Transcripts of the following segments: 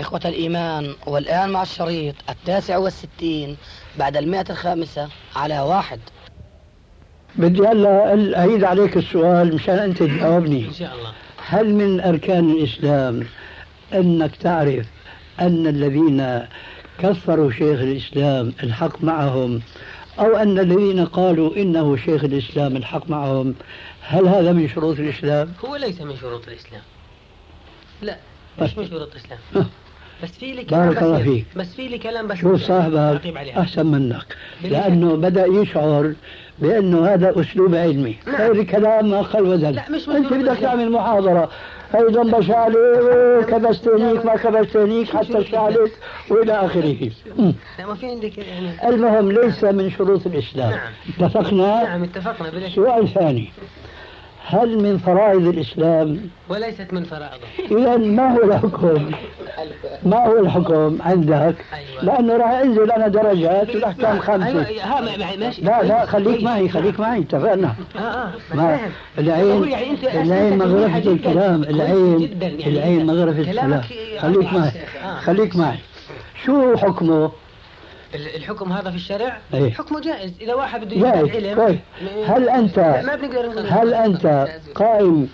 إخوة الإيمان والآن مع الشريط التاسع والستين بعد المئة الخامسة على واحد. بدي هلا أعيد عليك السؤال مشان أنت تجاوبني. إن شاء الله. هل من أركان الإسلام أنك تعرف أن الذين كفروا شيخ الإسلام الحق معهم أو أن الذين قالوا إنه شيخ الإسلام الحق معهم هل هذا من شروط الإسلام؟ هو ليس من شروط الإسلام. لا مش من شروط الإسلام. بس في لي كلام بارك الله فيك. بس في لي كلام بس شوف صاحبك. أحسن منك. لأنه بدأ يشعر بأنه هذا أسلوب علمي. نعم. خير كلام ما خل وزن. لا، مش أنت بدك. تعمل محاضرة. أيضا بشالي كبستنيك ما كبستنيك حتى الشالك وإلى آخره. ما في عندك يعني. المهم ليس من شروط الإسلام. نعم. اتفقنا؟ نعم اتفقنا سؤال ثاني. هل من فرائض الإسلام وليست من فرائضه إذا ما هو الحكم ما هو الحكم عندك أيوة. لأنه راح أنزل أنا درجات والأحكام خمسة أيوه ها ما- ما- ماشي لا لا. خليك معي خليك معي اتفقنا آه آه ما فاهم. العين يعني أنت العين مغرفة. الكلام العين يعني. العين مغرفة الكلام كلامك خليك يعني- معي آه. خليك معي شو حكمه؟ ال- الحكم هذا في الشرع إيه. حكمه جائز. إذا واحد بده جائز. يجمع علم كويس هل أنت لا، ما بنقدر هل أنت قائم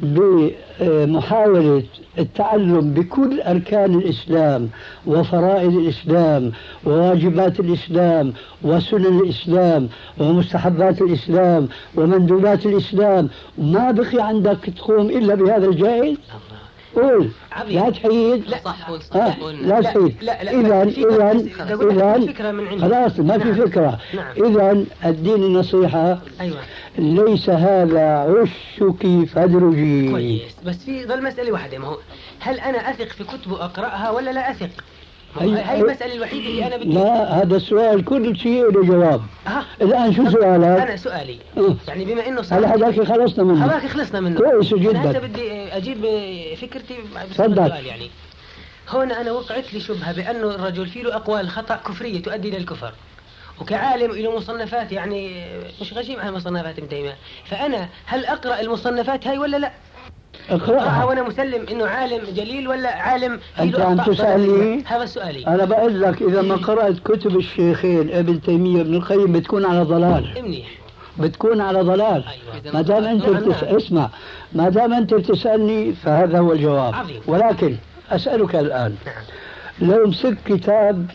بمحاولة التعلم بكل أركان الإسلام وفرائض الإسلام وواجبات الإسلام وسنن الإسلام ومستحبات الإسلام ومندوبات الإسلام ما بقي عندك تقوم إلا بهذا الجائز؟ الله. قول. لا تحيد. لا. صح صح لا تحيد. فكرة من عندي. خلاص ما في نعم. فكرة. نعم. إذا الدين النصيحة. أيوه. ليس هذا عشك فادرجي. كويس. بس في ظل مسألة واحدة ما هو هل أنا أثق في كتب وأقرأها ولا لا أثق؟ أي- المسألة الوحيدة اللي أنا بدي لا هذا السؤال كل شيء له جواب ها الآن شو سؤالك؟ أنا سؤالي أه. يعني بما إنه هلا هذاك خلصنا منه هذاك خلصنا منه كويس أنا جدا. هسه بدي أجيب فكرتي تفضل. يعني هون أنا وقعت لي شبهة بأنه الرجل فيه له أقوال خطأ كفرية تؤدي إلى الكفر وكعالم له مصنفات يعني مش غشيم على مصنفات ابن تيمية فأنا هل أقرأ المصنفات هاي ولا لا؟ اقرأها وأنا مسلم إنه عالم جليل ولا عالم أنت عم تسألني؟ هذا سؤالي. أنا بقول لك إذا ما قرأت كتب الشيخين ابن تيمية وابن القيم بتكون على ضلال. منيح. بتكون على ضلال. أيوة. ما دام نعم، بتس... اسمع ما دام أنت بتسألني فهذا هو الجواب. عظيم. ولكن أسألك الآن نعم. لو مسك كتاب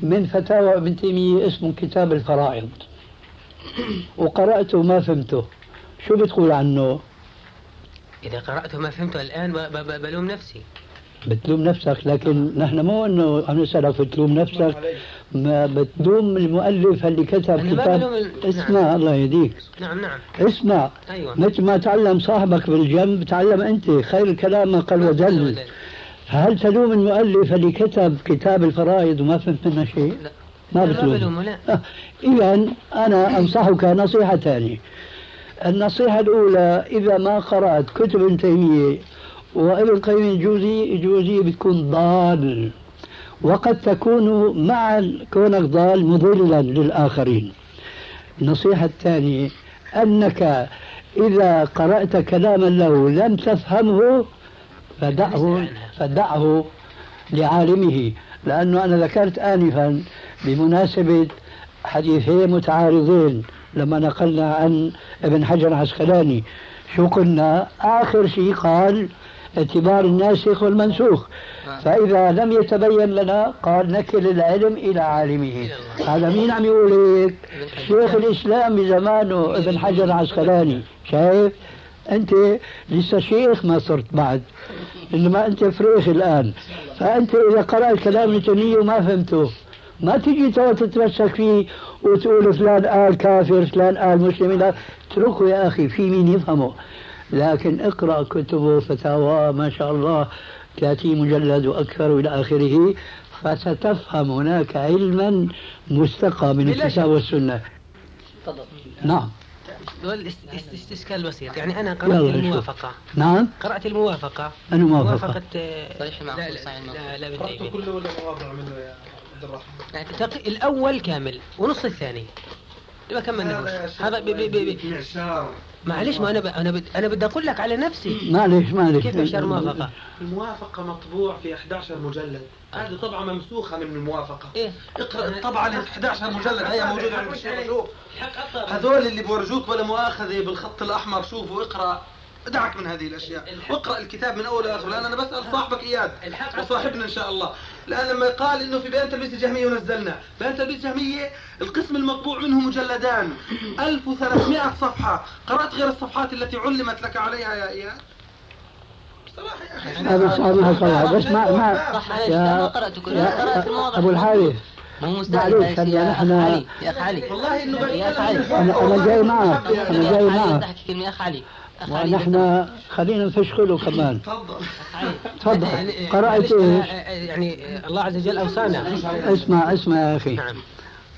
من فتاوى ابن تيمية اسمه كتاب الفرائض وقرأته ما فهمته شو بتقول عنه؟ إذا قرأته ما فهمته الآن بلوم نفسي. بتلوم نفسك لكن نحن مو إنه عم نسألك بتلوم نفسك. ما بتلوم المؤلف اللي كتب كتاب. ال- اسمع الله يهديك. نعم نعم. اسمع. أيوة. مثل ما تعلم صاحبك بالجنب تعلم أنت خير الكلام ما قل ودل فهل تلوم المؤلف اللي كتب كتاب الفرائض وما فهمت منه شيء؟ لا. ما بتلوم لا. إذا أنا أنصحك نصيحتان النصيحة الأولى إذا ما قرأت كتب ابن تيمية وابن القيم الجوزي الجوزية بتكون ضال. وقد تكون مع كونك ضال مضلا للآخرين. النصيحة الثانية أنك إذا قرأت كلاما له لم تفهمه فدعه فدعه لعالمه. لأنه أنا ذكرت آنفا بمناسبة حديثين متعارضين. لما نقلنا عن ابن حجر العسقلاني شو قلنا؟ آخر شيء قال اعتبار الناسخ والمنسوخ فإذا لم يتبين لنا قال نكل العلم إلى عالمه. هذا مين عم يقول هيك؟ شيخ الإسلام بزمانه ابن حجر العسقلاني. شايف؟ أنت لسه شيخ ما صرت بعد إنما أنت فريخ الآن. فأنت إذا قرأت كلام ابن تيمية وما فهمته. ما تجي تو تتمسك فيه وتقول فلان قال كافر فلان قال مسلم لا اتركه يا أخي في مين يفهمه لكن اقرأ كتبه فتاوى ما شاء الله 30 مجلد وأكثر إلى آخره فستفهم هناك علما مستقى من الكتاب والسنة تفضل نعم استشكال بسيط يعني أنا قرات يلا الموافقه نعم قرات الموافقه أنا موافقة موافقه آه، صحيح المعقول، لا لا صحيح المعقول. لا, لا بن قرأت تيميه كله ولا مواضع منه يا عبد الرحمن؟ يعني تق- الأول كامل ونص الثاني. ما كملنا هذا ب- ب- ب- ب- معشار معلش ما أنا ب... أنا. أنا بدي أقول لك على نفسي. معلش معلش. كيف معشار موافقة؟ الموافقة مطبوع في 11 مجلد. هذه طبعة ممسوخة من الموافقة. إيه. اقرأ الطبعة اللي 11 مجلد. هي موجودة عند الشيخ شوف. هذول اللي بورجوك ولا مؤاخذة بالخط الأحمر شوفوا اقرأ ادعك من هذه الأشياء. واقرأ الكتاب من أوله لآخره لأن أنا بسأل صاحبك إياد وصاحبنا إن شاء الله. لأن لما قال إنه في بيان تلبيس الجهمية ونزلنا. بيان تلبيس الجهمية القسم المطبوع منه مجلدان. 1300 صفحة. قرأت غير الصفحات التي علمت لك عليها يا إياد؟ بصراحه يا أخي. بس أنا هقرأ بس ما ما صح ما قرأت قرأت المواضع أبو الحارث مو مستاهل معلش يا نحن- علي يا أخ علي والله إنه يا أخ علي أنا جاي معك. يا جاي معك. تحكي كلمة يا أخ علي ونحن خلينا نفشخله كمان. تفضل. تفضل. يعني- قرأت؟ آه، آه، يعني آه، الله عز وجل أوصانا. اسمع اسمع يا أخي. نعم.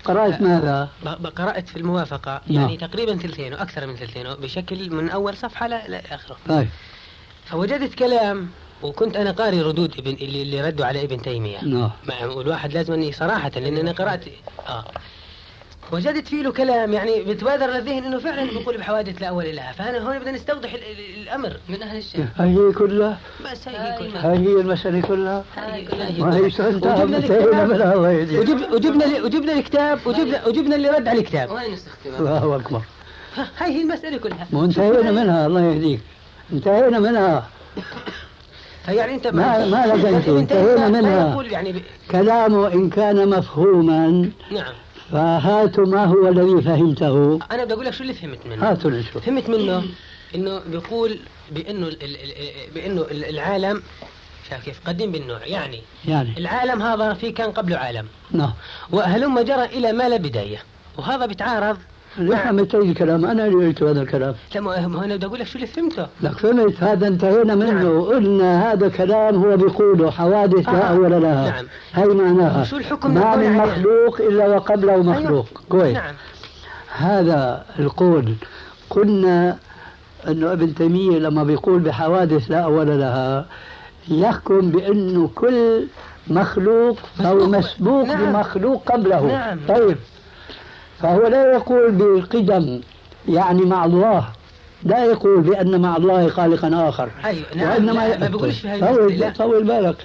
قرأت ماذا؟ ب- ب- قرأت في الموافقة نعم. يعني تقريبا ثلثين وأكثر من ثلثين بشكل من أول صفحة لآخره طيب. فوجدت كلام وكنت أنا قاري ردود ابن اللي, اللي ردوا على ابن تيمية. نعم. والواحد لازم أني صراحة لأن أنا قرأت آه. وجدت فيه له كلام يعني بتبادر للذهن إنه فعلا بيقول بحوادث لا أول لها. فأنا هون بدنا نستوضح ال- ال- الأمر من أهل الشام هذه كلها؟ بس هي هاي كلها. هذه هي المسألة كلها؟ هاي كلها. ما هي وجبنا انتهينا الكتاب. منها الله يهديك وجب وجبنا وجبنا الكتاب وجبنا وجبنا اللي رد على الكتاب. وين الله أكبر. ها- هاي هي المسألة كلها. مو انتهينا منها الله يهديك. انتهينا منها. فيعني أنت ما- ما ابن انتهينا منها. يعني ب... كلامه إن كان مفهوما. نعم. فهاتوا ما هو الذي فهمته. أنا بدي أقول لك شو اللي فهمت منه. هاتوا نشوف فهمت منه إنه بيقول بأنه ال- ال- بأنه ال- العالم شايف كيف؟ قديم بالنوع. يعني يعني. العالم هذا في كان قبله عالم. نعم. وهلم جرى إلى ما لا بداية. وهذا بيتعارض فهمت أي الكلام؟ أنا اللي قلت هذا الكلام. لا ما ما أنا بدي أقول لك شو اللي فهمته. لك فهمت؟ هذا انتهينا منه. نعم. قلنا هذا كلام هو بيقوله. حوادث لا آه. أول لها. نعم. هي معناها. وشو الحكم ما من؟ مخلوق إلا وقبله مخلوق. كويس. نعم. هذا القول. قلنا انه ابن تيمية لما بيقول بحوادث لا أول لها يحكم بأنه كل مخلوق مسبوق. مسبوق نعم. بمخلوق قبله. نعم. طيب. فهو لا يقول بالقدم يعني مع الله. لا يقول بأن مع الله خالقا آخر. أيوه نعم لا، ما بقولش طول. طول بالك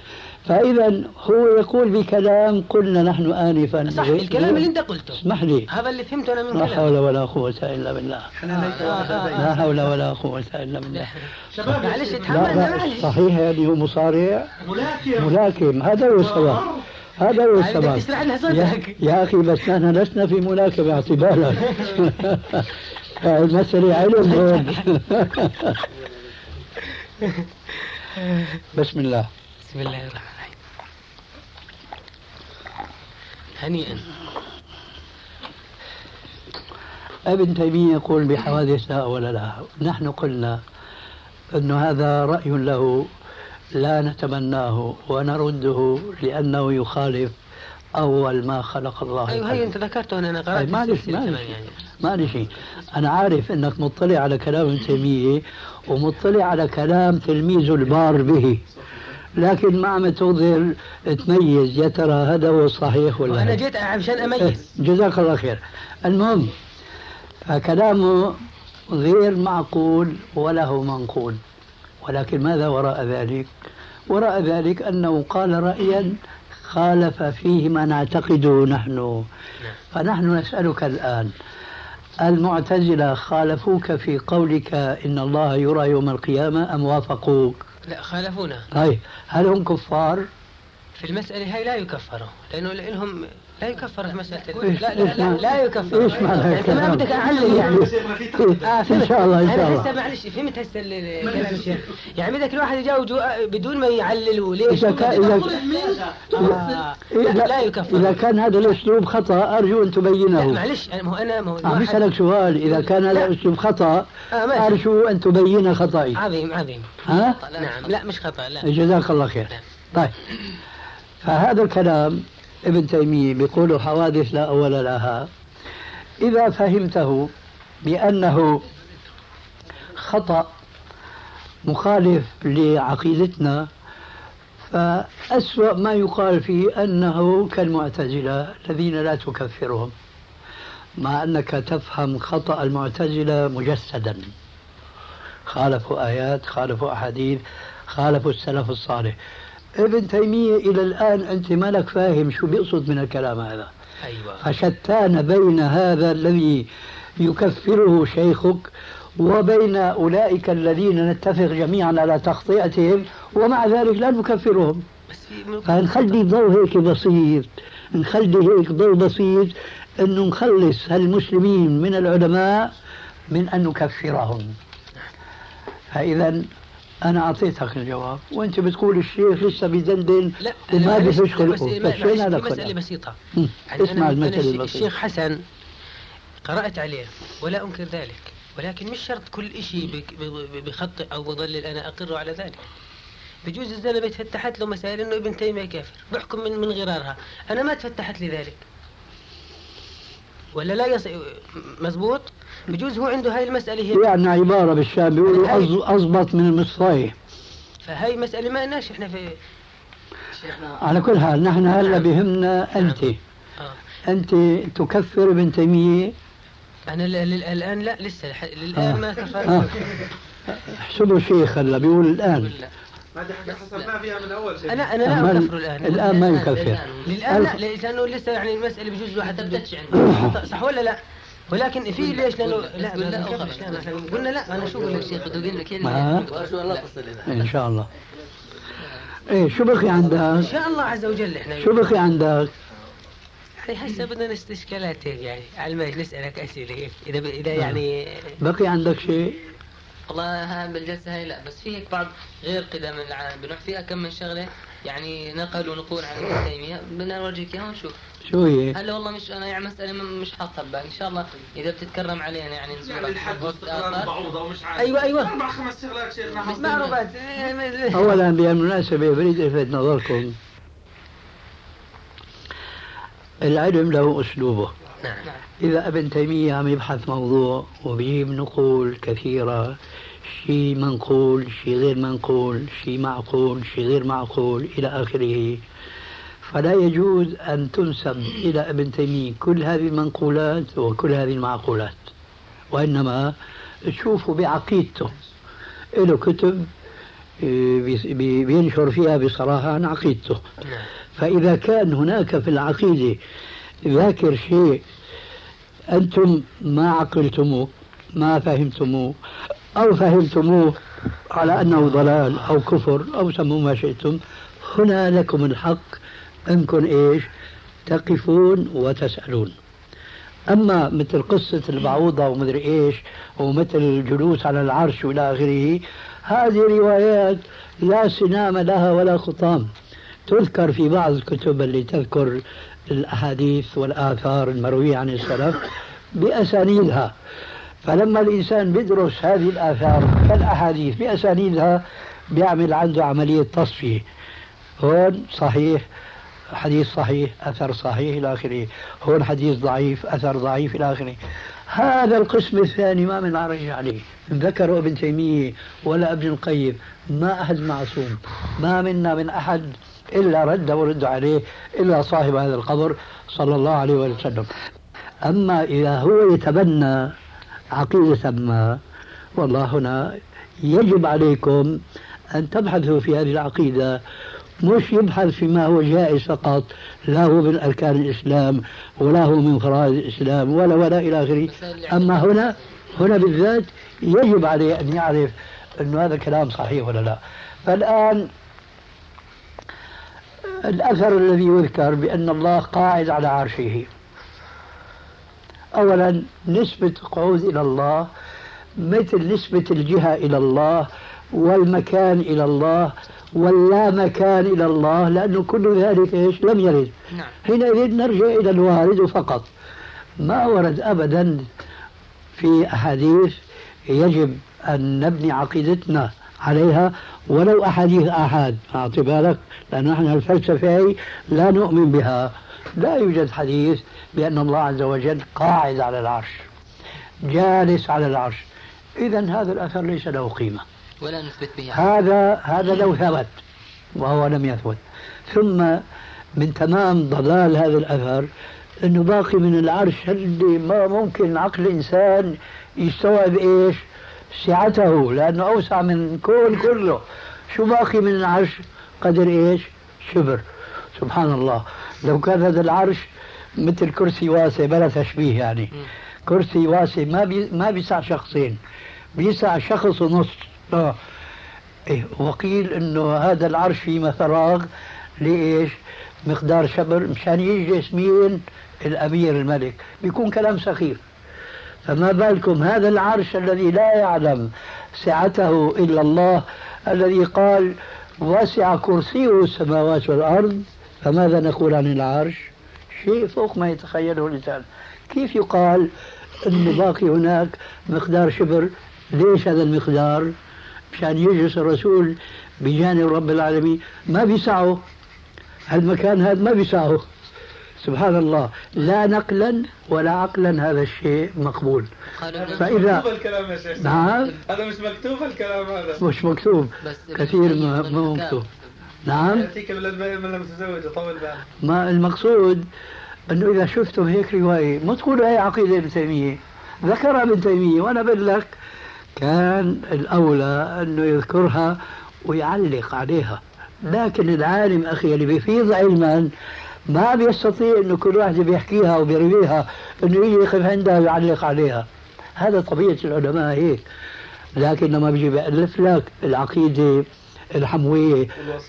فاذا هو يقول بكلام قلنا نحن انفا. صح الكلام اللي انت قلته. اسمح لي. هذا اللي فهمته أنا من لا كلامك حول ولا قوة إلا بالله. آه، آه، لا حول ولا قوة إلا بالله. شباب معلش لا معلش. صحيح يعني هو مصارع. ملاكم. ملاكم. هذا هو السبب. هذا هو السبب. لنا يا, صدرك يا أخي بس نحن لسنا في ملاكمة اعتبارا. المسألة علم بسم الله. بسم الله الرحمن الرحيم. هنيئا. ابن تيمية يقول بحوادث لا. أول لها نحن قلنا أن هذا رأي له لا نتمناه ونرده لأنه يخالف أول ما خلق الله أيوه هي أنت ذكرته أنا قرأت طيب معلش معلش يعني معلش أنا عارف أنك مطلع على كلام ابن تيمية ومطلع على كلام تلميذه البار به. لكن ما عم تظهر تميز يا ترى هذا هو الصحيح ولا لا. جيت عشان أميز. جزاك الله خير. المهم فكلامه غير معقول وله منقول. ولكن ماذا وراء ذلك؟ وراء ذلك أنه قال رأيا خالف فيه ما نعتقده نحن. فنحن نسألك الآن المعتزلة خالفوك في قولك إن الله يرى يوم القيامة أم وافقوك؟ لا خالفونا. طيب هل هم كفار؟ في المسألة هاي لا يكفروا لأنه لهم لا يكفر في مسألة لا لا لا, لا يكفر. إيش معنى أنت ما؟ بدك اعلل يعني. آه إن شاء الله، إن شاء أنا الله. هسه معلش فهمت هسه كلام الشيخ. يعني بدك الواحد يجاوب جو- بدون ما يعللوا ليش؟ إذا كان- إذا- آه لا, لا يكفر. إذا كان هذا الأسلوب خطأ أرجو أن لا تبينه معلش ما هو أنا ما هو عم يسألك سؤال إذا كان هذا لا. الأسلوب خطأ آه ماشي. أرجو أن تبين خطأي. عظيم عظيم. ها؟ نعم. لا مش خطأ لا. جزاك الله خير. نعم. طيب. فهذا الكلام ابن تيمية بيقول حوادث لا أول لها. إذا فهمته بأنه خطأ مخالف لعقيدتنا فأسوأ ما يقال فيه أنه كالمعتزلة الذين لا تكفرهم مع أنك تفهم خطأ المعتزلة مجسدا. خالفوا آيات خالفوا أحاديث خالفوا السلف الصالح. ابن تيمية إلى الآن أنت مالك فاهم شو بيقصد من الكلام هذا. أيوه. فشتان بين هذا الذي يكفره شيخك وبين أولئك الذين نتفق جميعا على تخطئتهم ومع ذلك لا نكفرهم. بس في فنخلي ضوء هيك بسيط. نخلي هيك ضوء بسيط انه نخلص هالمسلمين من العلماء من أن نكفرهم. فاذا أنا اعطيتك الجواب. وأنت بتقول الشيخ لسه بيدندن وما بيفش خلقه بس- معلش، فشوين هذا في مسألة الكلام بسيطة. مم. يعني اسمع المثل الشيخ- البسيط الشيخ حسن قرأت عليه ولا أنكر ذلك. ولكن مش شرط كل شيء بخطئ أو بضلل أنا أقر على ذلك. بجوز الزلمة تفتحت له مسائل إنه ابن تيمية كافر. بحكم من من غرارها. أنا ما تفتحت لي ذلك ولا لا يص... مزبوط بجوز هو عنده هاي المسألة هي يعني عبارة بالشام بيقولوا أضبط من المصفاية فهاي مسألة ما لناش إحنا في على كل حال نحن هلأ بهمنا أنت. آه. أنت تكفر ابن تيمية. ل- الآن لا لسه الح- للآن ما آه. كفر احسبوا شيخ هلأ بيقول الآن. ما دي حاجة حسبناها فيها من أول شيء. أنا أنا لا أكفر الآن. الآن ما يكفر. للآن لا لأنه لسه يعني المسألة بجوز الواحد تبتدش عنده صح ولا لا؟ ولكن في ليش لأنه لا قلنا. لا قلنا أنا شو بقول لك الشيخ بده يقول لك ما؟ شو لا تصل لنا إن شاء الله. إيه شو بقي إن عندك؟ شاء الله عز وجل إحنا شو بقي عندك؟ يعني هسه بدنا نست اشكالات هيك يعني. على ما نسألك أسئلة هيك. إذا ب... إذا يعني بقي عندك شيء؟ والله بالجلسة هاي لا بس في هيك بعض غير قدم العالم. بنروح فيها كم من شغلة. يعني نقلوا نقول عن ابن تيمية. بدنا نورجيك اياها ونشوف شو هي؟ هلا والله مش أنا يعني مسألة مش حاطها ببالي إن شاء الله إذا بتتكرم علينا يعني يعني نزورك الحد آخر. البعوضة ومش عارف. أيوة، أيوة. أربع خمس شغلات شيخنا. معروفات أولا بالمناسبة بريد ألفت نظركم. العلم له أسلوبه. نعم. إذا ابن تيمية عم يبحث موضوع وبيجيب نقول كثيرة شيء منقول شيء غير منقول شيء معقول شيء غير معقول إلى آخره. فلا يجوز أن تنسب إلى ابن تيمية كل هذه المنقولات وكل هذه المعقولات وإنما تشوفوا بعقيدته. له كتب بي- بينشر فيها بصراحة عن عقيدته. فإذا كان هناك في العقيدة ذاكر شيء أنتم ما عقلتموه ما فهمتموه أو فهمتموه على أنه ضلال أو كفر أو سموا ما شئتم. هنا لكم الحق أنكم إيش؟ تقفون وتسألون. أما مثل قصة البعوضة ومدري إيش ومثل الجلوس على العرش وإلى آخره هذه روايات لا سنام لها ولا خطام. تذكر في بعض الكتب اللي تذكر الأحاديث والآثار المروية عن السلف بأسانيدها. فلما الإنسان بيدرس هذه الآثار كالأحاديث بأسانيدها بيعمل عنده عملية تصفية. هون صحيح حديث صحيح أثر صحيح إلى آخره. هون حديث ضعيف أثر ضعيف إلى آخره. هذا القسم الثاني ما من عرج عليه. ذكره ابن تيمية ولا ابن القيم ما أحد معصوم. ما منا من أحد إلا رد ورد عليه إلا صاحب هذا القبر صلى الله عليه وسلم. أما إذا هو يتبنى عقيدة ما والله هنا يجب عليكم أن تبحثوا في هذه العقيدة. مش يبحث فيما هو جائز فقط لا هو من أركان الإسلام ولا هو من فرائض الإسلام ولا ولا إلى آخره. أما هنا هنا بالذات يجب عليه أن يعرف أن هذا كلام صحيح ولا لا. فالآن الأثر الذي يذكر بأن الله قاعد على عرشه. أولا نسبة القعود إلى الله مثل نسبة الجهة إلى الله والمكان إلى الله واللا مكان إلى الله لأنه كل ذلك إيش؟ لم يرد. نعم. حينئذ نرجع إلى الوارد فقط. ما ورد أبدا في أحاديث يجب أن نبني عقيدتنا عليها ولو أحاديث آحاد. أعطي بالك لأن نحن الفلسفة لا نؤمن بها. لا يوجد حديث بأن الله عز وجل قاعد على العرش جالس على العرش. إذا هذا الأثر ليس له قيمة. ولا نثبت به. هذا هذا لو ثبت وهو لم يثبت. ثم من تمام ضلال هذا الأثر أنه باقي من العرش اللي ما ممكن عقل الإنسان يستوعب إيش؟ سعته لأنه أوسع من الكون كله. شو باقي من العرش؟ قدر إيش؟ شبر. سبحان الله. لو كان هذا العرش مثل كرسي واسع بلا تشبيه يعني كرسي واسع ما بي ما بيسع شخصين بيسع شخص ونص آه. إيه وقيل إنه هذا العرش فيه فراغ لإيش؟ مقدار شبر مشان يجلس مين؟ الأمير الملك بيكون كلام سخيف فما بالكم هذا العرش الذي لا يعلم سعته إلا الله الذي قال وسع كرسيه السماوات والأرض فماذا نقول عن العرش؟ شيء فوق ما يتخيله الإنسان. كيف يقال انه باقي هناك مقدار شبر؟ ليش هذا المقدار؟ مشان يجلس الرسول بجانب رب العالمين. ما بيسعه. هالمكان هذا ما بيسعه. سبحان الله لا نقلا ولا عقلا هذا الشيء مقبول. فإذا مكتوب الكلام يا شيخ. نعم. هذا مش مكتوب الكلام هذا. مش مكتوب. بس كثير ما مكتوب. نعم. يأتيك من من المتزوج طول بالك ما المقصود انه إذا شفتم هيك رواية ما تقولوا هي عقيدة ابن تيمية. ذكرها ابن تيمية وأنا بقول لك كان الأولى أنه يذكرها ويعلق عليها. لكن العالم أخي اللي بيفيض علما ما بيستطيع إنه كل واحد بيحكيها وبيرويها إنه يجي يقف عندها ويعلق عليها. هذا طبيعة العلماء هيك. لكن لما بيجي بيألف لك العقيدة الحموية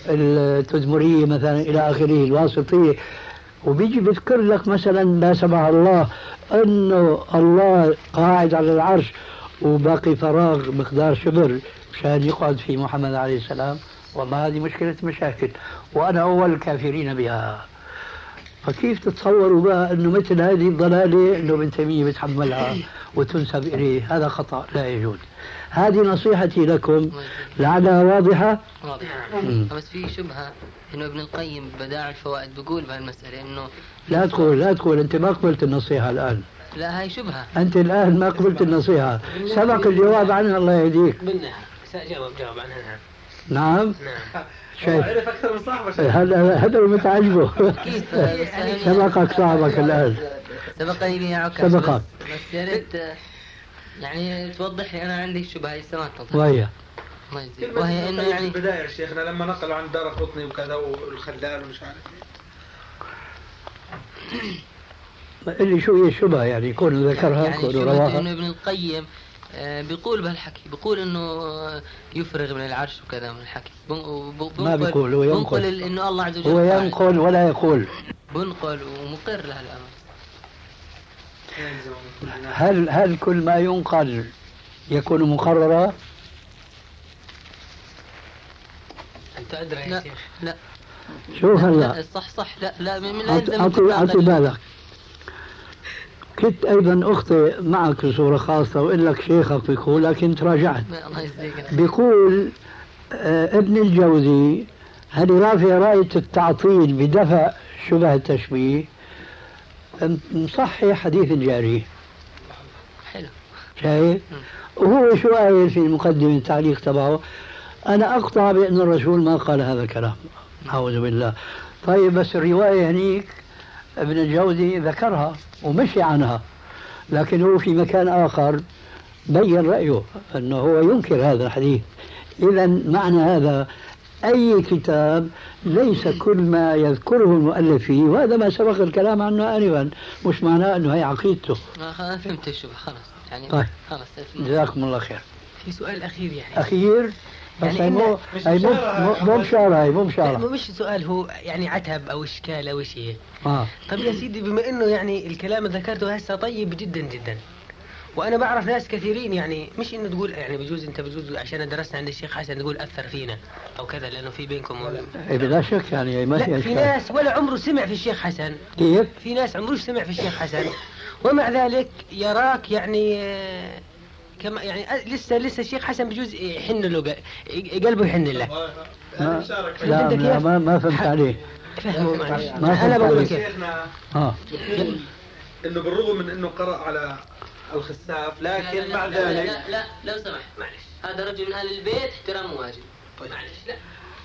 التدمرية مثلا إلى آخره الواسطية. وبيجي بيذكر لك مثلا لا سمح الله إنه الله قاعد على العرش وباقي فراغ مقدار شبر مشان يقعد في محمد عليه السلام. والله هذه مشكلة مشاكل وأنا أول الكافرين بها. فكيف تتصوروا بقى أنه مثل هذه الضلالة أنه ابن تيمية بيتحملها وتنسب إليه؟ هذا خطأ لا يجوز. هذه نصيحتي لكم. لعلها واضحة؟ واضح مم. بس في شبهة إنه ابن القيم بداع الفوائد بيقول بهالمسألة إنه لا تقول لا تقول أنت ما قبلت النصيحة الآن. لا هاي شبهة. أنت الآن ما قبلت النصيحة. سبق الجواب عنها الله يهديك. سأجاوب جواب عنها. نعم. نعم. شايف عرف أكثر من صاحبه هذا هذا اللي متعجبه. سبقك صاحبك الآن. سبقني بها عكاز سبقك. بس, بس يا ريت يعني توضح لي أنا عندي شبهه هي ما توضح وهي الله يجزيك وهي إنه يعني البداية يا شيخنا لما نقلوا عن دار قطني وكذا والخلال ومش عارف. اللي شو هي الشبهة يعني يكون ذكرها يعني يكون رواها إنه ابن القيم آه، بيقول بهالحكي بيقول إنه يفرغ من العرش وكذا من الحكي ما بيقول، هو ينقل. إنه الله عز وجل هو. ينقل ولا يقول بنقل ومقر لهالأمر هل هل كل ما ينقل يكون مقررا؟ أنت أدرى يا لا شيخ. لا. شوف لا هلا. صح صح. لا لا من أعطي ال- بالك. كنت أيضا أخطئ معك بصورة خاصة وإقول لك شيخك بيقول لكن تراجعت. الله بيقول آه، ابن الجوزي هل رافع رأية التعطيل بدفع شبه التشبيه؟ م- مصحح حديث الجاري حلو. شايف؟ وهو شو قايل في مقدمة التعليق تبعه. أنا أقطع بأن الرسول ما قال هذا الكلام. أعوذ بالله. طيب بس الرواية هنيك ابن الجوزي ذكرها ومشي عنها. لكن هو في مكان آخر بين رأيه أنه هو ينكر هذا الحديث. إذا معنى هذا أي كتاب ليس كل ما يذكره المؤلف فيه وهذا ما سبق الكلام عنه آنفا مش معناه أنه هي عقيدته. آه، خلاص فهمت الشبهه خلاص يعني طيب. خلاص. جزاكم الله خير. في سؤال أخير يعني. أخير؟ بس يعني مو هي مو بشارة هي مو بشارة مش سؤال هو يعني عتب أو إشكال أو شيء. آه. طب يا سيدي بما إنه يعني الكلام اللي ذكرته هسه طيب جدا جدا وأنا بعرف ناس كثيرين يعني مش إنه تقول يعني بجوز أنت بجوز عشان درسنا عند الشيخ حسن تقول اثر فينا أو كذا لأنه في بينكم إيه بلا شك يعني ما لا في في ناس ولا عمره سمع في الشيخ حسن. كيف؟ في ناس عمروش سمع في الشيخ حسن. ومع ذلك يراك يعني آه، كما يعني آه، لسه لسه الشيخ حسن بجوز يحن له قلبه يحن له. ما فهمت لا؟ لا ما, ما فهمت عليه. معلش ما أنا فهمت بقول شيخنا آه. إنه بالرغم من إنه قرأ على الخساف لا لكن لا مع لا لا, ذلك لا, لا لو سمحت. معلش. هذا رجل من أهل البيت احترام واجب. طيب. معلش لا.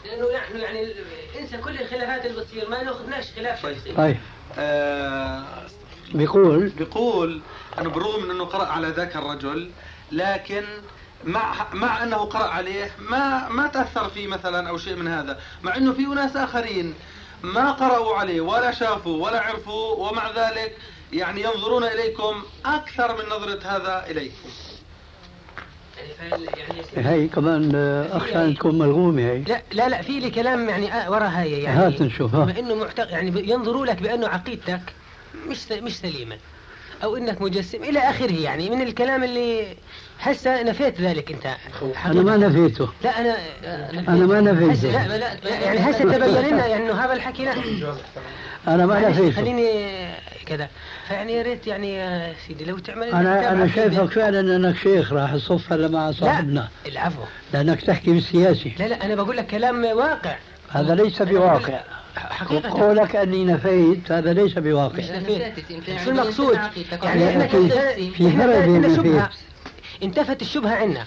لأنه نحن يعني انسى كل الخلافات اللي بتصير ما ناخذناش خلاف طيب. شخصي. طيب. آه بيقول. بيقول انه بالرغم من أنه قرأ على ذاك الرجل لكن مع مع أنه قرأ عليه ما ما تأثر فيه مثلا أو شيء من هذا. مع أنه في ناس آخرين ما قرأوا عليه ولا شافوا ولا عرفوا ومع ذلك يعني ينظرون إليكم أكثر من نظرة هذا يعني يعني سيدي- هي كمان آه، اخشى ان تكون ملغومة هي لا لا لا في لي كلام يعني آه ورا هاي يعني. هات نشوف،. بما إنه معتق يعني ينظروا لك بأنه عقيدتك مش مش سليمة. أو إنك مجسم. إلى آخره يعني من الكلام اللي هسه نفيت ذلك أنت. أنا ما نفيته. لا أنا أنا ما نفيته. لا لا يعني هسه تبين لنا يعني إنه هذا الحكي لا. أنا ما نفيته. خليني كذا. فيعني يا ريت يعني يا سيدي لو تعمل أنا أنا. شايفك فعلا أنك شيخ راح تصف هلا مع صاحبنا. لا العفو. لأنك تحكي بالسياسي. لا لا أنا بقول لك كلام واقع. هذا ليس بواقع. حقيقة. قولك أني نفيت هذا ليش بواقع. مش نفيت. شو المقصود؟ يعني إحنا في- فرق بين نفيت. انتفت الشبهة عندنا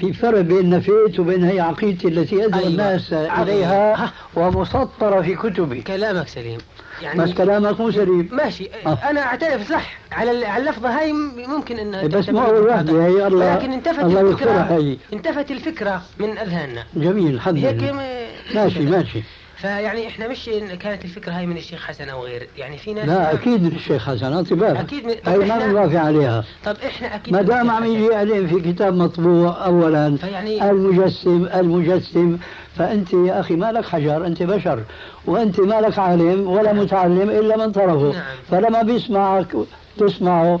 في فرق بين نفيت وبين هي عقيدتي التي يدعو أيوة. الناس. إليها ها. ومسطره في كتبي كلامك سليم يعني بس كلامك مو سليم ماشي آه. أنا أعترف صح على على اللفظة هاي ممكن إن بس مو أول وحدة، هي الله- لكن انتفت الله الفكرة هي. انتفت الفكرة من أذهاننا جميل الحمد لله م- ماشي ماشي فيعني إحنا مش كانت الفكرة هاي من الشيخ حسن أو غير يعني في ناس لا أكيد الشيخ حسن انتباه أكيد من- هي ما بنوافق عليها طب إحنا أكيد ما من دام عم. يجي عليهم في كتاب مطبوع اولا فيعني- المجسم المجسم فأنت يا أخي ما لك حجر أنت بشر وأنت ما لك عالم ولا متعلم إلا من طرفه نعم. فلما بيسمعك تسمعه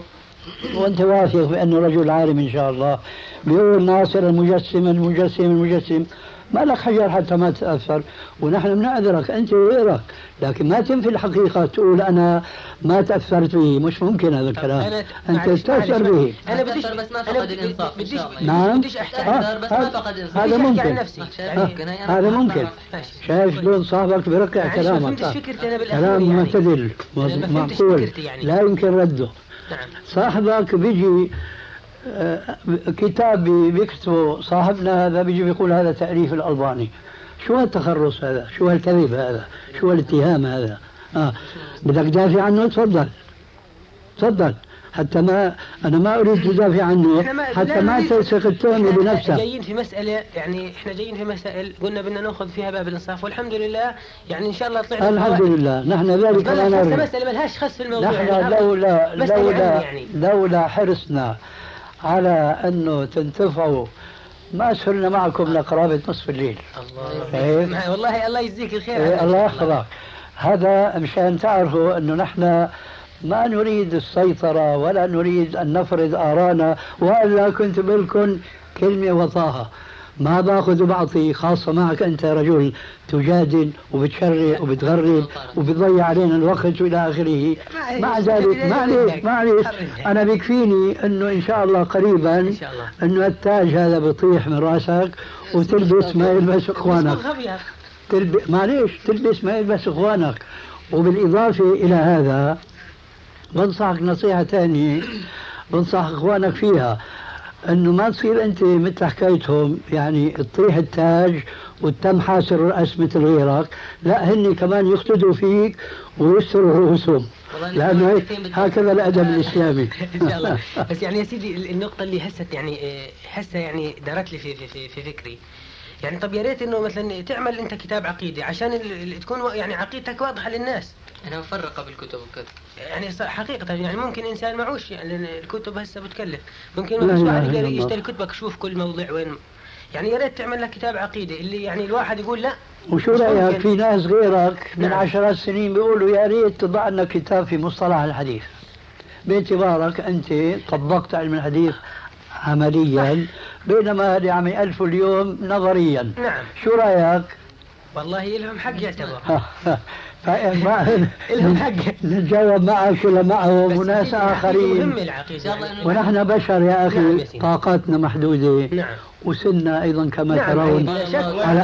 وأنت واثق بأنه رجل عالم إن شاء الله بيقول ناصر المجسم المجسم المجسم ما لك حجر حتى ما تتاثر ونحن بنعذرك أنت وغيرك. لكن ما تنفي الحقيقة تقول أنا ما تأثرت به. مش ممكن هذا الكلام. أنت تتاثر به. أنا بديش بس ما فقد شاء الله. نعم. بديش احتاج آه، بس ما هذا- فقد إنصاف هذا ممكن. أنا هذا ممكن. شايف شلون صاحبك ما كلامك. فهمتش فكرتي أنا بالأخير كلام يعني. معتدل أنا ما فهمتش معقول. فكرتي يعني. لا يمكن رده. نعم. صاحبك بيجي آه، كتاب بي- بيكتبه صاحبنا هذا بيجي بيقول هذا تأليف الألباني. شو هالتخرص هذا؟ شو هالكذب هذا؟ شو هالاتهام هذا؟ آه. بدك تدافع عنه؟ تفضل. تفضل. حتى ما أنا ما أريد تدافع عنه. ما- حتى ما نريد- تلصق التهمة إحنا بنفسك. جايين في مسألة يعني إحنا جايين في مسائل قلنا بدنا نأخذ فيها باب الإنصاف والحمد لله يعني إن شاء الله طلعنا الحمد. لله. نحن ذلك لا هسه نرغب مسألة ملهاش خص في الموضوع. نحن يعني لولا لولا يعني. لولا حرصنا على أنه تنتفعوا. ما صرنا معكم لقرابة نصف الليل. الله. مع- والله الله يجزيك الخير. إيه الله يحفظك. هذا مشان تعرفوا أنه نحن ما نريد السيطرة ولا نريد أن نفرض آرانا وإلا كنت بلكم كلمة وطاها ما باخذ وبعطي خاصة معك أنت رجل تجادل وبتشرع وبتغرب وبتضيع علينا الوقت وإلى آخره. مع ذلك معليش معليش. أنا بكفيني أنه إن شاء الله قريبا أنه التاج هذا بيطيح من راسك وتلبس ما يلبس إخوانك. تلبس معليش تلبس ما يلبس إخوانك. وبالإضافة إلى هذا بنصحك نصيحة ثانية. بنصح إخوانك فيها. انه ما تصير انت مثل حكايتهم يعني تطيح التاج وتم حاسر الراس مثل غيرك لا هن كمان يقتدوا فيك ويستروا رؤوسهم. لأنه هكذا الأدب الإسلامي. ان شاء الله. بس يعني يا سيدي ال- النقطة اللي هسه يعني هسه يعني دارت لي في في في, في فكري. يعني طب يا ريت إنه مثلا تعمل أنت كتاب عقيدة عشان تكون يعني عقيدتك واضحة للناس. أنا مفرقة بالكتب وكذا. يعني ص- حقيقة يعني ممكن إنسان معوش يعني الكتب هسه بتكلف. ممكن واحد. يشتري كتبك يشوف كل موضوع وين. يعني يا ريت تعمل لك كتاب عقيدة اللي يعني الواحد يقول لا وشو ممكن. في ناس غيرك من نعم. عشرات سنين بيقولوا يا ريت تضع لنا كتاب في مصطلح الحديث. باعتبارك أنت طبقت علم الحديث عمليا بينما اللي عم يألفوا اليوم نظريا. نعم. شو رأيك؟ والله لهم حق يعتبر. لهم حق نتجاوب معك ولا معهم وناس آخرين. إن ونحن بشر يا نعم أخي سيدي. طاقاتنا محدودة. نعم. وسننا أيضا كما نعم ترون. شك على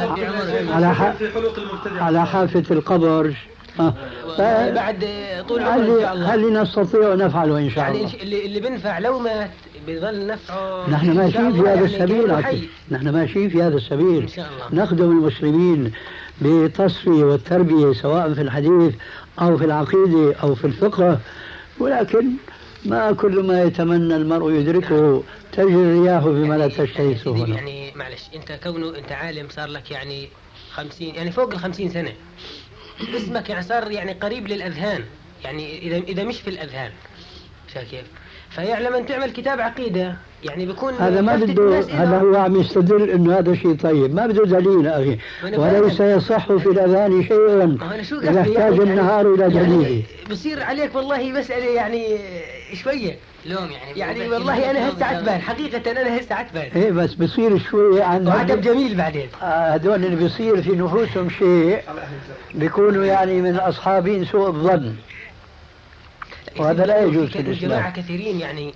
على على حافة القبر. آه. ف- بعد طول عمره إن هل شاء الله. هل نستطيع نفعله إن شاء يعني الله. إيش- اللي اللي بنفع لو مات بيظل نفعه نحن ماشيين في هذا يعني السبيل. نحن ماشيين في هذا السبيل. إن شاء الله. نخدم المسلمين. بالتصفية والتربية سواء في الحديث أو في العقيدة أو في الفقه. ولكن ما كل ما يتمنى المرء يدركه تجري الرياح بما لا تشتهي السفن يعني معلش أنت كونه أنت عالم صار لك يعني خمسين يعني فوق الخمسين سنة. اسمك يعني صار يعني قريب للأذهان. يعني إذا إذا مش في الأذهان شايف كيف؟ فيعني لما تعمل كتاب عقيدة. يعني بيكون هذا ما بده هذا هو عم يستدل إنه هذا شيء طيب. ما بده دليل أخي. وليس. يصح في الأذان شيء. اذا قصدي؟ احتاج يعني- النهار إلى يعني دليل. بصير عليك والله مسألة يعني شوية. لوم يعني يعني والله أنا هسه عتبان. حقيقة أنا هسه عتبان. إيه بس بصير شوي عن وعتب جميل بعدين. آه، هذول اللي بيصير في نفوسهم شيء بيكونوا يعني من أصحابين سوء الظن. وهذا لا يجوز في الإسلام. جماعة كثيرين يعني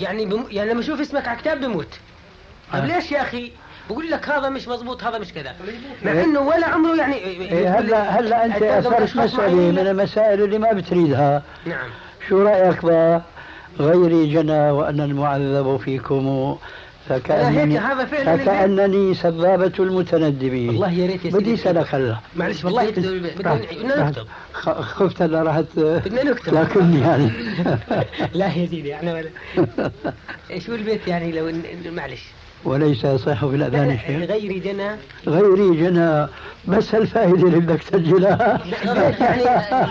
يعني بم... يعني لما أشوف اسمك على كتاب بموت. طيب. ليش يا أخي؟ بقول لك هذا مش مضبوط هذا مش كذا. مع إنه ولا عمره يعني إيه هلا هلا أنت اثرت مسألة. من المسائل اللي ما بتريدها. نعم. شو رأيك بقى؟ غيري جنى وأنا المعذب فيكم. فكانني هيك هذا فعلا فكأنني سبابة المتندبين. والله يا ريت يا بدي سيدي اسالك هلا. معلش والله بدي. بدنا بدنا نكتب. خفت هلا راحت بدنا نكتب. تاكلني يعني. لا يا سيدي إحنا ولا. شو البيت يعني لو إن- معلش. وليس يصح في الأذان شيء غيري جنى. غيري جنى. بس الفائده اللي بدك تسجلها؟ البيت يعني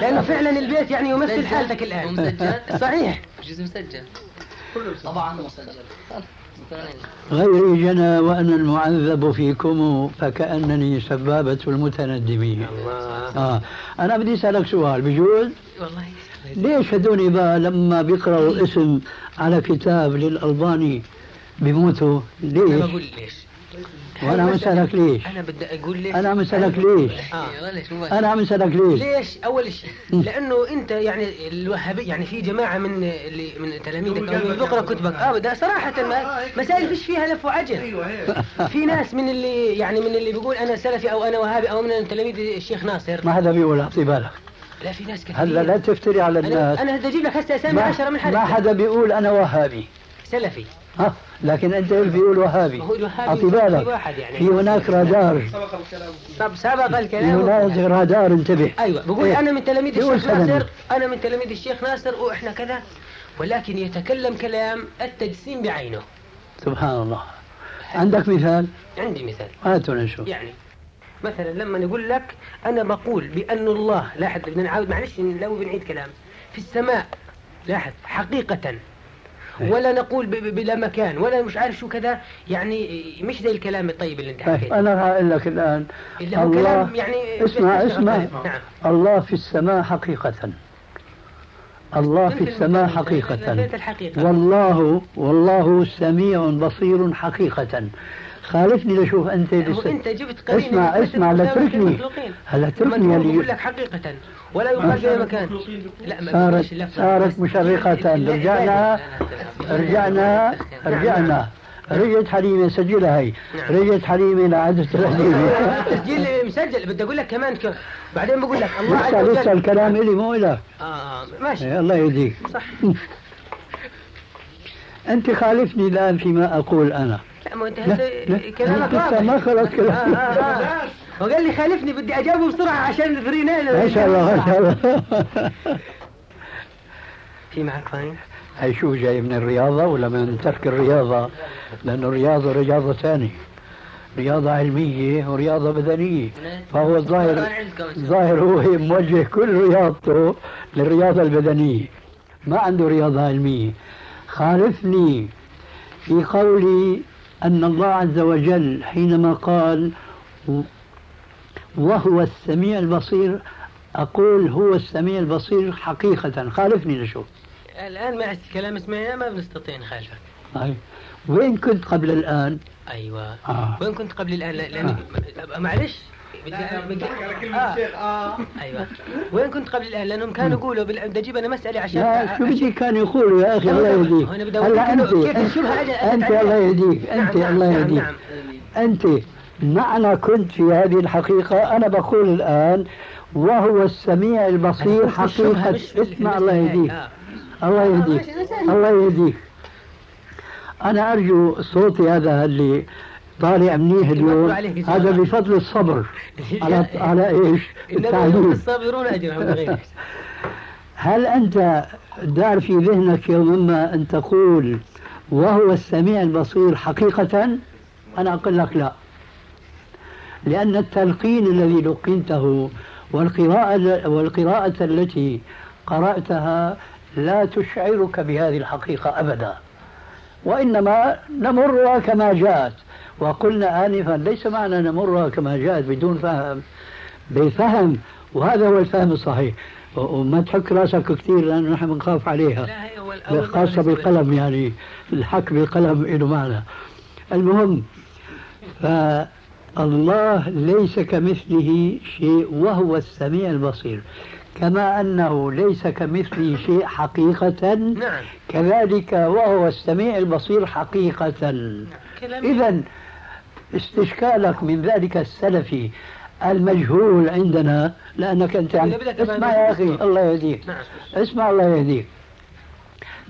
لأنه فعلا البيت يعني يمثل حالتك الآن. ومسجل صحيح. جزء مسجل. طبعا مسجل. غيري جنى وأنا المعذب فيكم فكأنني سبابة المتندمين. آه. أنا بدي أسألك سؤال بجوز؟ والله. ليش هدول بقى لما بيقرأوا اسم على كتاب للألباني بيموتوا؟ أنا ليش؟ بقول ليش؟ وأنا عم أسألك ليش؟ أنا بدي أقول ليش. أنا عم أسألك ليش؟ آه. مباشر أنا عم أسألك ليش؟ ليش؟ أول شيء لأنه أنت يعني الوهابي يعني في جماعة من اللي من تلاميذك أو من بقرا كتبك. آه ده صراحة ما مسائل فيش فيها لف وعجل. هيك في ناس من اللي يعني من اللي بيقول أنا سلفي أو أنا وهابي أو من تلاميذ الشيخ ناصر. ما حدا بيقول أعطي بالك. لا في ناس كثير. هلا لا تفتري على أنا الناس. أنا بدي أجيب لك هسه اسامي ما, 10 من حد ما حدا بيقول أنا وهابي. سلفي. ها؟ لكن أنت بيقول وهابي. هو الوهابي أعطي في بالك يعني. في هناك رادار. سبق الكلام. طب سبق في الكلام هناك رادار. انتبه. أيوه. بقول إيه. أنا من تلاميذ الشيخ. ناصر. أنا من تلاميذ الشيخ ناصر. وإحنا كذا. ولكن يتكلم كلام التجسيم بعينه. سبحان الله. عندك مثال؟ عندي مثال. هاتوا نشوف يعني مثلا لما نقول لك أنا بقول بأن الله لاحظ بدنا نعاود معلش لو بنعيد كلام. في السماء لاحظ حقيقة. ولا نقول بلا مكان ولا مش عارف شو كذا. يعني مش زي الكلام الطيب اللي انت طيب حكيته. أنا هقول لك الآن اللي هو الله كلام يعني اسمع اسمع. نعم. الله في السماء حقيقة. الله في السماء بيت حقيقة. والله والله سميع بصير حقيقة. خالفني لشوف أنت هو بس انت جبت قرينه اسمع اسمع لا تتركني المخلوقين. هلا تركني اللي لك حقيقة ولا يقال في مكان لا ما صارت. صارت مشرقة رجعنا رجعنا رجعنا رجعت حليمة سجلها هي نعم. رجعت حليمة الحليمة تسجيل مسجل بدي أقول لك كمان ك... بعدين بقول لك الله عز لسه لسه الكلام إلي مو إلك آه آه، ماشي إيه، الله يهديك صح أنت خالفني الآن فيما أقول أنا لا ما انت كلامك لسه ما خلص آه كلام آه. آه. وقال لي خالفني بدي أجاوبه بسرعة عشان ثرينا ما شاء الله ما شاء الله. في معك هي شو جاي من الرياضة ولا من ترك الرياضة؟ لأنه الرياضة رياضة ثانية. رياضة علمية ورياضة بدنية. فهو الظاهر ظاهر هو موجه كل رياضته للرياضة البدنية. ما عنده رياضة علمية. خالفني. في قولي أن الله عز وجل حينما قال وهو السميع البصير أقول هو السميع البصير حقيقة. خالفني لشوف الآن مع الكلام اسمعنا ما بنستطيع نخالفك. طيب. وين كنت قبل الآن؟ أيوة. آه. وين كنت قبل الآن؟ لا- لأن معلش. بدي بدي آه. آه. أيوه. وين كنت قبل الآن؟ لأنهم كانوا يقولوا بدي أجيب أنا مسألة عشان لا شو بدي كان يقول يا لا، الله يهديك. هلا أجت عليها. الله يهديك. أنت نعم، الله نعم، يهديك. نعم. أنت معنى كنت في هذه الحقيقة أنا بقول الآن وهو السميع البصير في اسمع الله المسألة هاي. يهديك. آه. الله يهديك. الله يهديك. أنا أرجو صوتي هذا اللي طالع منيح اليوم. هذا. بفضل الصبر. على على إيش؟ التعليم. الصابرون اجرهم هل أنت دار في ذهنك يوم ما أن تقول وهو السميع البصير حقيقة؟ أنا أقول لك لا. لأن التلقين الذي لقنته والقراءة والقراءة التي قرأتها لا تشعرك بهذه الحقيقة أبدا وإنما نمرها كما جاءت. وقلنا آنفا ليس معنى نمرها كما جاءت بدون فهم بفهم وهذا هو الفهم الصحيح. وما تحك راسك كثير لأنه نحن بنخاف عليها. لا هي أول أول خاصة مرة بالقلم يعني الحك بالقلم له معنى المهم فالله ليس كمثله شيء وهو السميع البصير. كما أنه ليس كمثله شيء حقيقة. نعم. كذلك وهو السميع البصير حقيقة. كلام إذا استشكالك من ذلك السلفي المجهول عندنا لأنك أنت عم اسمع يا أخي الله يهديك. نعم اسمع الله يهديك.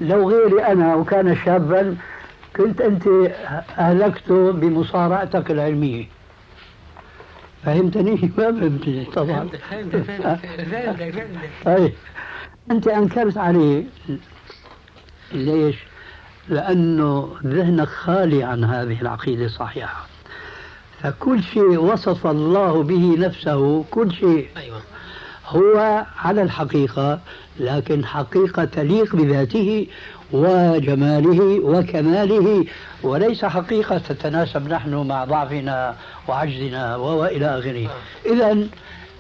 لو غيري أنا وكان شابا كنت أنت أهلكته بمصارعتك العلمية. فهمتني؟ ما فهمتني طبعا. فهمتك فهمتك طيب. أنت أنكرت عليه ليش؟ لأنه ذهنك خالي عن هذه العقيدة الصحيحة. فكل شيء وصف الله به نفسه كل شيء أيوه. هو على الحقيقة لكن حقيقة تليق بذاته وجماله وكماله وليس حقيقة تتناسب نحن مع ضعفنا وعجزنا وإلى آخره. إذا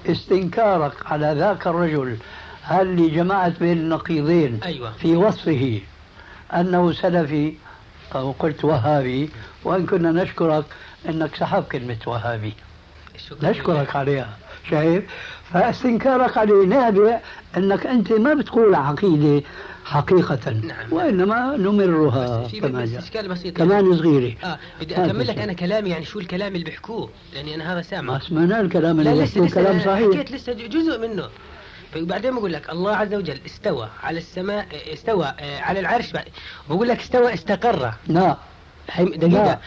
استنكارك على ذاك الرجل اللي جمعت بين النقيضين أيوة. في وصفه أنه سلفي أو قلت وهابي وإن كنا نشكرك أنك سحب كلمة وهابي. نشكرك عليها. شايف؟ فاستنكارك عليه نابع إنك أنت ما بتقول عقيدة حقيقة نعم. وإنما نمرها بس في كما بس جاء إشكال بسيط. كمان صغيرة. آه بدي أكمل لك. أنا كلامي يعني شو الكلام اللي بيحكوه؟ لأني أنا هذا ما سامع سمعنا الكلام لا اللي يحكوه لسه كلام أنا صحيح. حكيت لسه جزء منه. بعدين بقول لك الله عز وجل استوى على السماء استوى آه، على العرش. بقول لك استوى استقر. لا. هي- دقيقة. لا.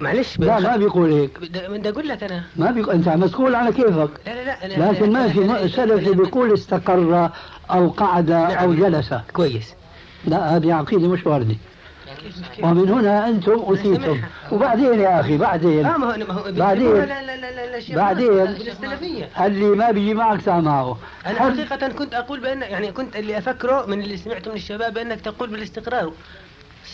معلش لا ما بيقول هيك. بدي أقول لك أنا. ما بيقول أنت عم تقول على كيفك. لا لا لا أنا لكن ما في سلفي بيقول استقر أو قعد أو نعم. جلس. كويس. لا هذه عقيدة مش واردة. ومن هنا أنتم سامحها. وبعدين يا أخي بعدين. آه ما هو ما هو بعدين- لا لا لا لا بعدين- اللي ما بيجي معك تعال معه أنا حقيقة كنت أقول بان يعني كنت اللي أفكره من اللي سمعته من الشباب بانك تقول بالاستقرار.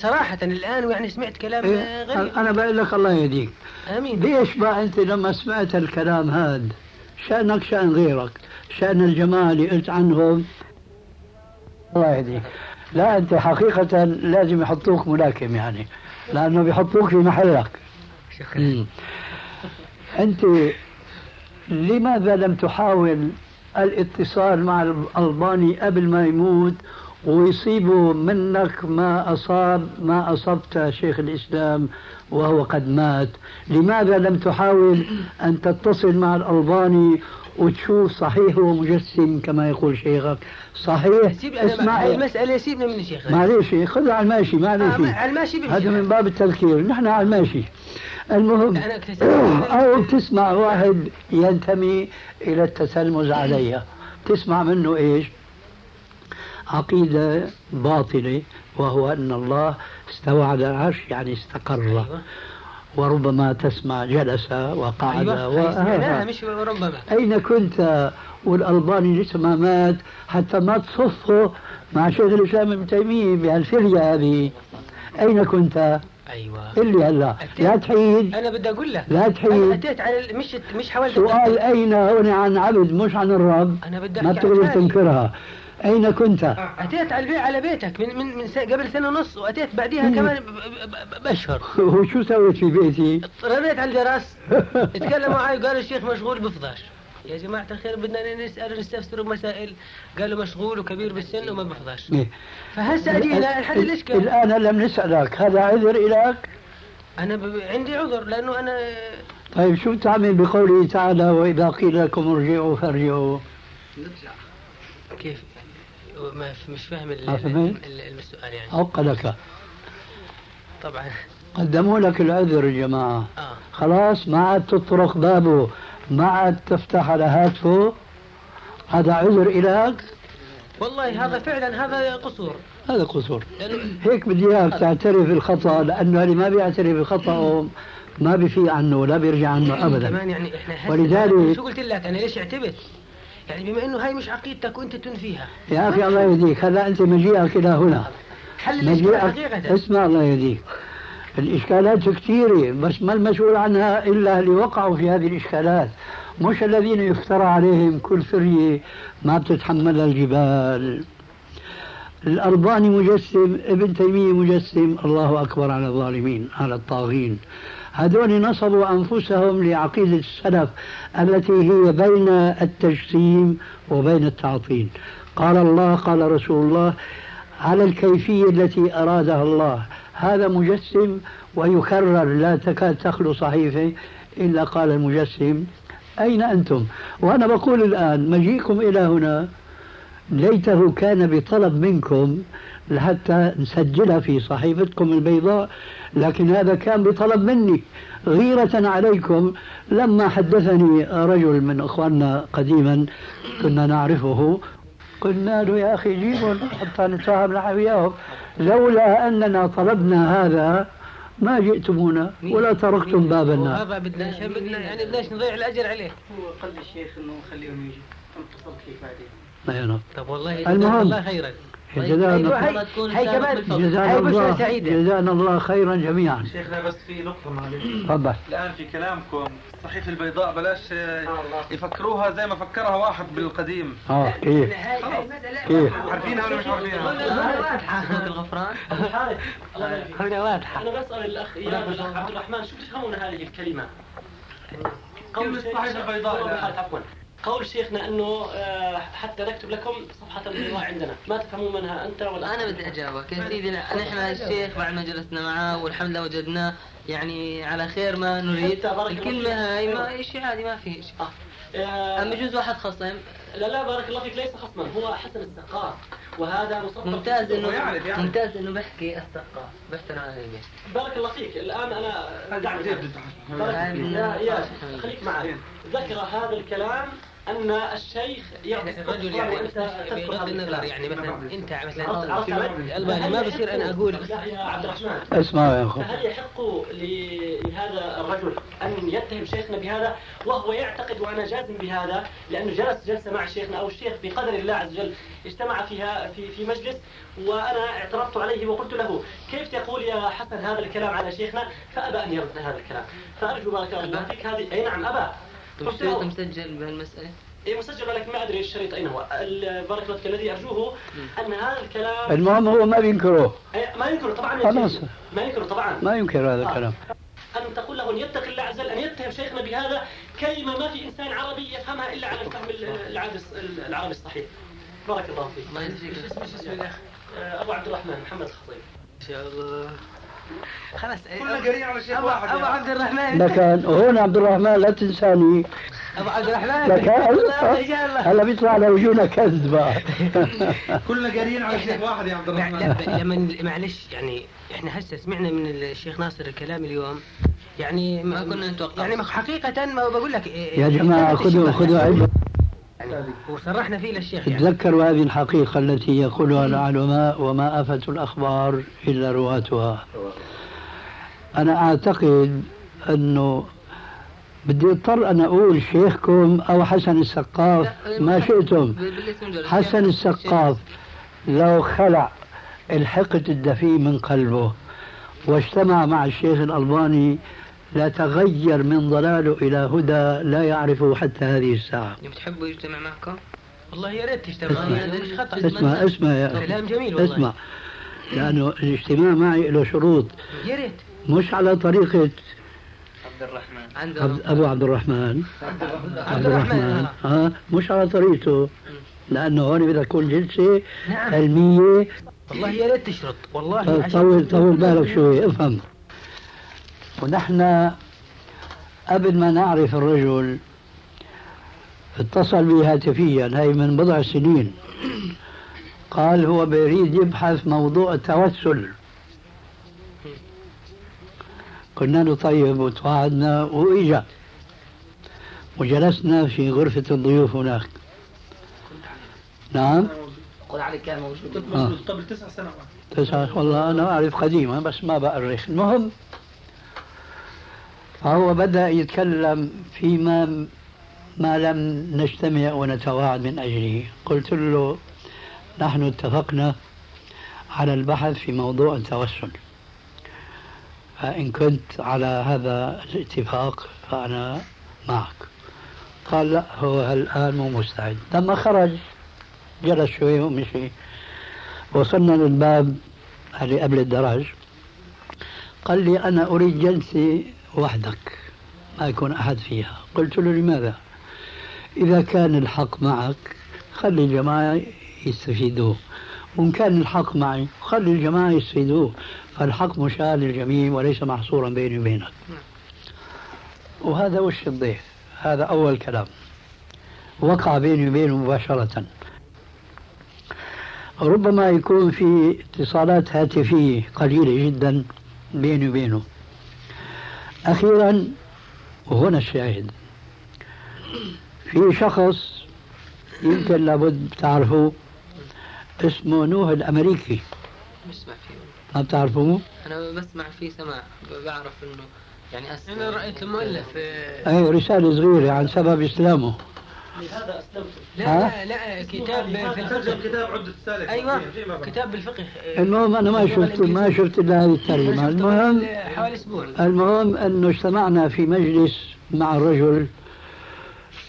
صراحة الآن يعني سمعت كلام إيه، غريب. أنا بقول لك الله يهديك. آمين. ليش بقى أنت لما سمعت الكلام هذا؟ شأنك شأن غيرك. شأن الجماعة اللي قلت عنهم. الله يهديك. لا أنت حقيقة لازم يحطوك ملاكم يعني. لأنه بيحطوك في محلك. شكرا. أنت لماذا لم تحاول الاتصال مع الألباني قبل ما يموت ويصيبوا منك ما أصاب ما أصبت شيخ الإسلام وهو قد مات. لماذا لم تحاول أن تتصل مع الألباني وتشوف صحيح هو مجسم كما يقول شيخك؟ صحيح. اسمع. المسألة سيبنا من الشيخ. معليش خذها على الماشي آه، معليش. ما- على الماشي. هذا من باب التذكير. نحن على الماشي. المهم أو تسمع واحد ينتمي إلى التسلمز عليها. تسمع منه إيش؟ عقيدة باطلة وهو أن الله استوى على العرش يعني استقر. أيوة. وربما تسمع جلس وقعد و... هاي سمعناها مش ربما أين كنت؟ والألباني لسه ما مات حتى ما تصفه مع شيخ الإسلام ابن تيمية بهالفرية هذه. أين كنت؟ أيوه. اللي هلا لا تحيد. أنا بدي أقول لك. لا أنا تحيد أتيت على مش مش حاولت سؤال. أين؟ هون عن عبد مش عن الرب. أنا بدي ما تقدر. تنكرها. أين كنت؟ أتيت على ألبيع على بيتك من من, من سنة قبل سنة ونص وأتيت بعديها كمان ب- ب- ب- بأشهر. وشو سويت في بيتي؟ رنيت على الجرس تكلموا معي قال الشيخ مشغول بفضاش. يا جماعة الخير بدنا نسأل ونستفسر مسائل قالوا مشغول وكبير بالسن وما بفضاش. إيه. فهسه اجينا الحد الإشكال. الآن لم نسألك. هذا عذر إليك؟ أنا ب... عندي عذر لأنه أنا طيب شو تعمل بقوله تعالى وإذا قيل لكم ارجعوا فارجعوا كيف؟ ما مش فاهم السؤال يعني. عقلك طبعا. قدموا لك العذر يا جماعة. آه. خلاص ما عاد تطرق بابه. ما عاد تفتح على هاتفه هذا عذر إليك والله هذا فعلا هذا قصور. هذا قصور. لأنه هيك بدي إياك تعترف بالخطأ لأنه اللي ما بيعترف بخطأه ما بيفيق عنه ولا بيرجع عنه ابدا. كمان يعني إحنا ولذلك- شو قلت لك؟ أنا ليش اعتبت؟ يعني بما إنه هاي مش عقيدتك وأنت تنفيها. يا أخي الله يهديك. هلا أنت مجيئك إلى هنا. حل الاشكال حقيقة اسمع الله يهديك. الإشكالات كثيرة بس ما المسؤول عنها إلا اللي وقعوا في هذه الإشكالات. مش الذين يفترى عليهم كل فريه ما بتتحملها الجبال. الأرباني مجسم ابن تيمية مجسم الله أكبر على الظالمين على الطاغين. هذول نصبوا أنفسهم لعقيدة السلف التي هي بين التجسيم وبين التعطيل. قال الله قال رسول الله على الكيفية التي أرادها الله. هذا مجسم ويكرر لا تكاد تخلو صحيفة إلا قال المجسم أين أنتم؟ وأنا بقول الآن مجيئكم إلى هنا. ليته كان بطلب منكم لحتى نسجلها في صحيفتكم البيضاء لكن هذا كان بطلب مني. غيرة عليكم لما حدثني رجل من إخواننا قديما كنا نعرفه قلنا له يا أخي جيبهم حتى نتفاهم نحن وياهم. لولا أننا طلبنا هذا ما جئتمونا ولا تركتم باب النار وهذا بدنا بدنا يعني بدناش نضيع الأجر عليه. هو قال الشيخ إنه خليهم يجوا. اتصلت فيك بعدين ما ينام طب والله المهم. الله خيرا. جزانا أيوة، هاي كمان. جزانا الله سعيدة. جزانا الله خيرا جميعا. شيخنا بس في نقطة معلش تفضل. الآن في كلامكم الصحيفة البيضاء بلاش آه، يفكروها زي ما فكرها واحد بالقديم. آه كيف؟ كيف؟ عارفينها ولا مش عارفينها؟ واضحة. الغفران واضحة. أنا بسأل الأخ عبد الرحمن شو تفهمون هذه الكلمة؟ كلمة شيخ- صحيح البيضاء. عفوا. قول شيخنا أنه آه، حتى نكتب لكم صفحة البيضاء عندنا. ما تفهمون منها أنت ولا أنا بدي أجاوبك يا سيدي. نحن الشيخ بعد ما جلسنا معاه والحمد لله وجدناه يعني على خير ما نريد. فيك. هاي ما شيء عادي ما في شيء آه، أما يجوز واحد خصم. لا لا بارك الله فيك ليس خصما. هو حسن السقاف وهذا مصطفى ممتاز إنه يعرف- يعرف. ممتاز إنه بحكي الثقة بحترم أهل البيت بارك الله فيك. الآن أنا دعني. بارك يا إياد خليك معي. ذكر هذا الكلام أن الشيخ يعطي الرجل يعني بغض النظر. يعني مثلا أنت عرفت- مثلا علي؟ الباني ما بصير أنا أقول عبد الرحمن. اسمعوا يا اخو فهل يحق ل- لهذا الرجل أن يتهم شيخنا بهذا؟ وهو يعتقد وأنا جازم بهذا لأنه جلس جلسة مع شيخنا أو الشيخ بقدر الله عز وجل اجتمع فيها في في مجلس وأنا اعترضت عليه وقلت له كيف تقول يا حسن هذا الكلام على شيخنا؟ فأبى أن يرد هذا الكلام. فأرجو بارك الله فيك. هذه أي نعم أبى. قلت له مسجل بهالمسألة؟ إيه مسجل لكن ما أدري الشريط أين هو؟ بارك الله فيك الذي أرجوه أن هذا الكلام المهم هو ما بينكره. إيه، ما ينكر طبعا خلاص. ما ينكر طبعا. ما ينكر هذا الكلام. أن تقول له أن يتقي الله عز وجل أن يتهم شيخنا بهذا كلمة ما في إنسان عربي يفهمها إلا على الفهم العربي العربي الصحيح. بارك الله فيك. الله يجزيك. إيش اسمه آه، أبو عبد الرحمن محمد الخطيب. إن شاء الله. خلاص كلنا قاريين على شيخ ابو واحد أبو. عبد الرحمن. لكن هون عبد الرحمن لا تنساني. أبو عبد الرحمن. لكن هلا بيطلع على وجوهنا كذبة. كلنا قاريين على شيخ واحد يا عبد الرحمن. لا لما معلش يعني إحنا هسه سمعنا من الشيخ ناصر الكلام اليوم. يعني ما كنا نتوقع. يعني حقيقة ما بقول لك يا جماعة خذوا خذوا عبرة يعني وصرحنا فيه للشيخ يعني. تذكروا هذه الحقيقة التي يقولها العلماء وما آفة الأخبار إلا رواتها أنا أعتقد أنه بدي أضطر أن أقول شيخكم أو حسن السقاف ما شئتم. حسن السقاف لو خلع الحقد الدفي من قلبه واجتمع مع الشيخ الألباني لتغير من ضلاله إلى هدى لا يعرفه حتى هذه الساعة. بتحبوا يجتمع معكم؟ والله يا ريت تجتمع. اسمع. يعني مش خطأ. اسمع اسمع يا أخي. كلام جميل والله. اسمع. لأنه الاجتماع معي له شروط. يا ريت. مش على طريقة عبد الرحمن عبد أبو عبد الرحمن عبد الرحمن آه. ها مش على طريقته. لأنه هون بدها تكون جلسة نعم. علمية. والله يا ريت تشرط. والله طول, طول بالك شوي افهم. ونحن قبل ما نعرف الرجل اتصل بي هاتفيا هي من بضع سنين. قال هو بيريد يبحث موضوع التوسل. قلنا له طيب وتوعدنا وإجا. وجلسنا في غرفة الضيوف هناك. نعم؟ قل علي كان موجود. كنت آه. قبل تسع سنوات. تسعة والله أنا أعرف قديما بس ما بأرخ المهم فهو بدأ يتكلم فيما ما لم نجتمع ونتواعد من أجله. قلت له نحن اتفقنا على البحث في موضوع التوسل. فإن كنت على هذا الاتفاق فأنا معك. قال لا هو الآن مو مستعد. لما خرج جلس شوي ومشي. وصلنا للباب اللي قبل الدرج قال لي أنا أريد جلسة وحدك ما يكون أحد فيها. قلت له لماذا؟ إذا كان الحق معك خلي الجماعة يستفيدوا وإن كان الحق معي خلي الجماعة يستفيدوا فالحق مشاع للجميع وليس محصورا بيني وبينك. وهذا وش الضيف؟ هذا أول كلام. وقع بيني وبينه مباشرة. ربما يكون في اتصالات هاتفية قليلة جدا بيني وبينه. أخيرا وهنا الشاهد. في شخص يمكن لابد تعرفوه اسمه نوح الأمريكي. بسمع فيه. ما بتعرفوه؟ أنا بسمع فيه سماع بعرف إنه يعني أس... أنا رأيت المؤلف أي رسالة صغيرة عن سبب إسلامه. لهذا لا لا لا كتاب في الفقه. كتاب عدة السالك أيوه كتاب بالفقه المهم أنا ما شفت ما. شفت إلا هذه شفته المهم حوالي أسبوع. المهم أنه اجتمعنا في مجلس مع الرجل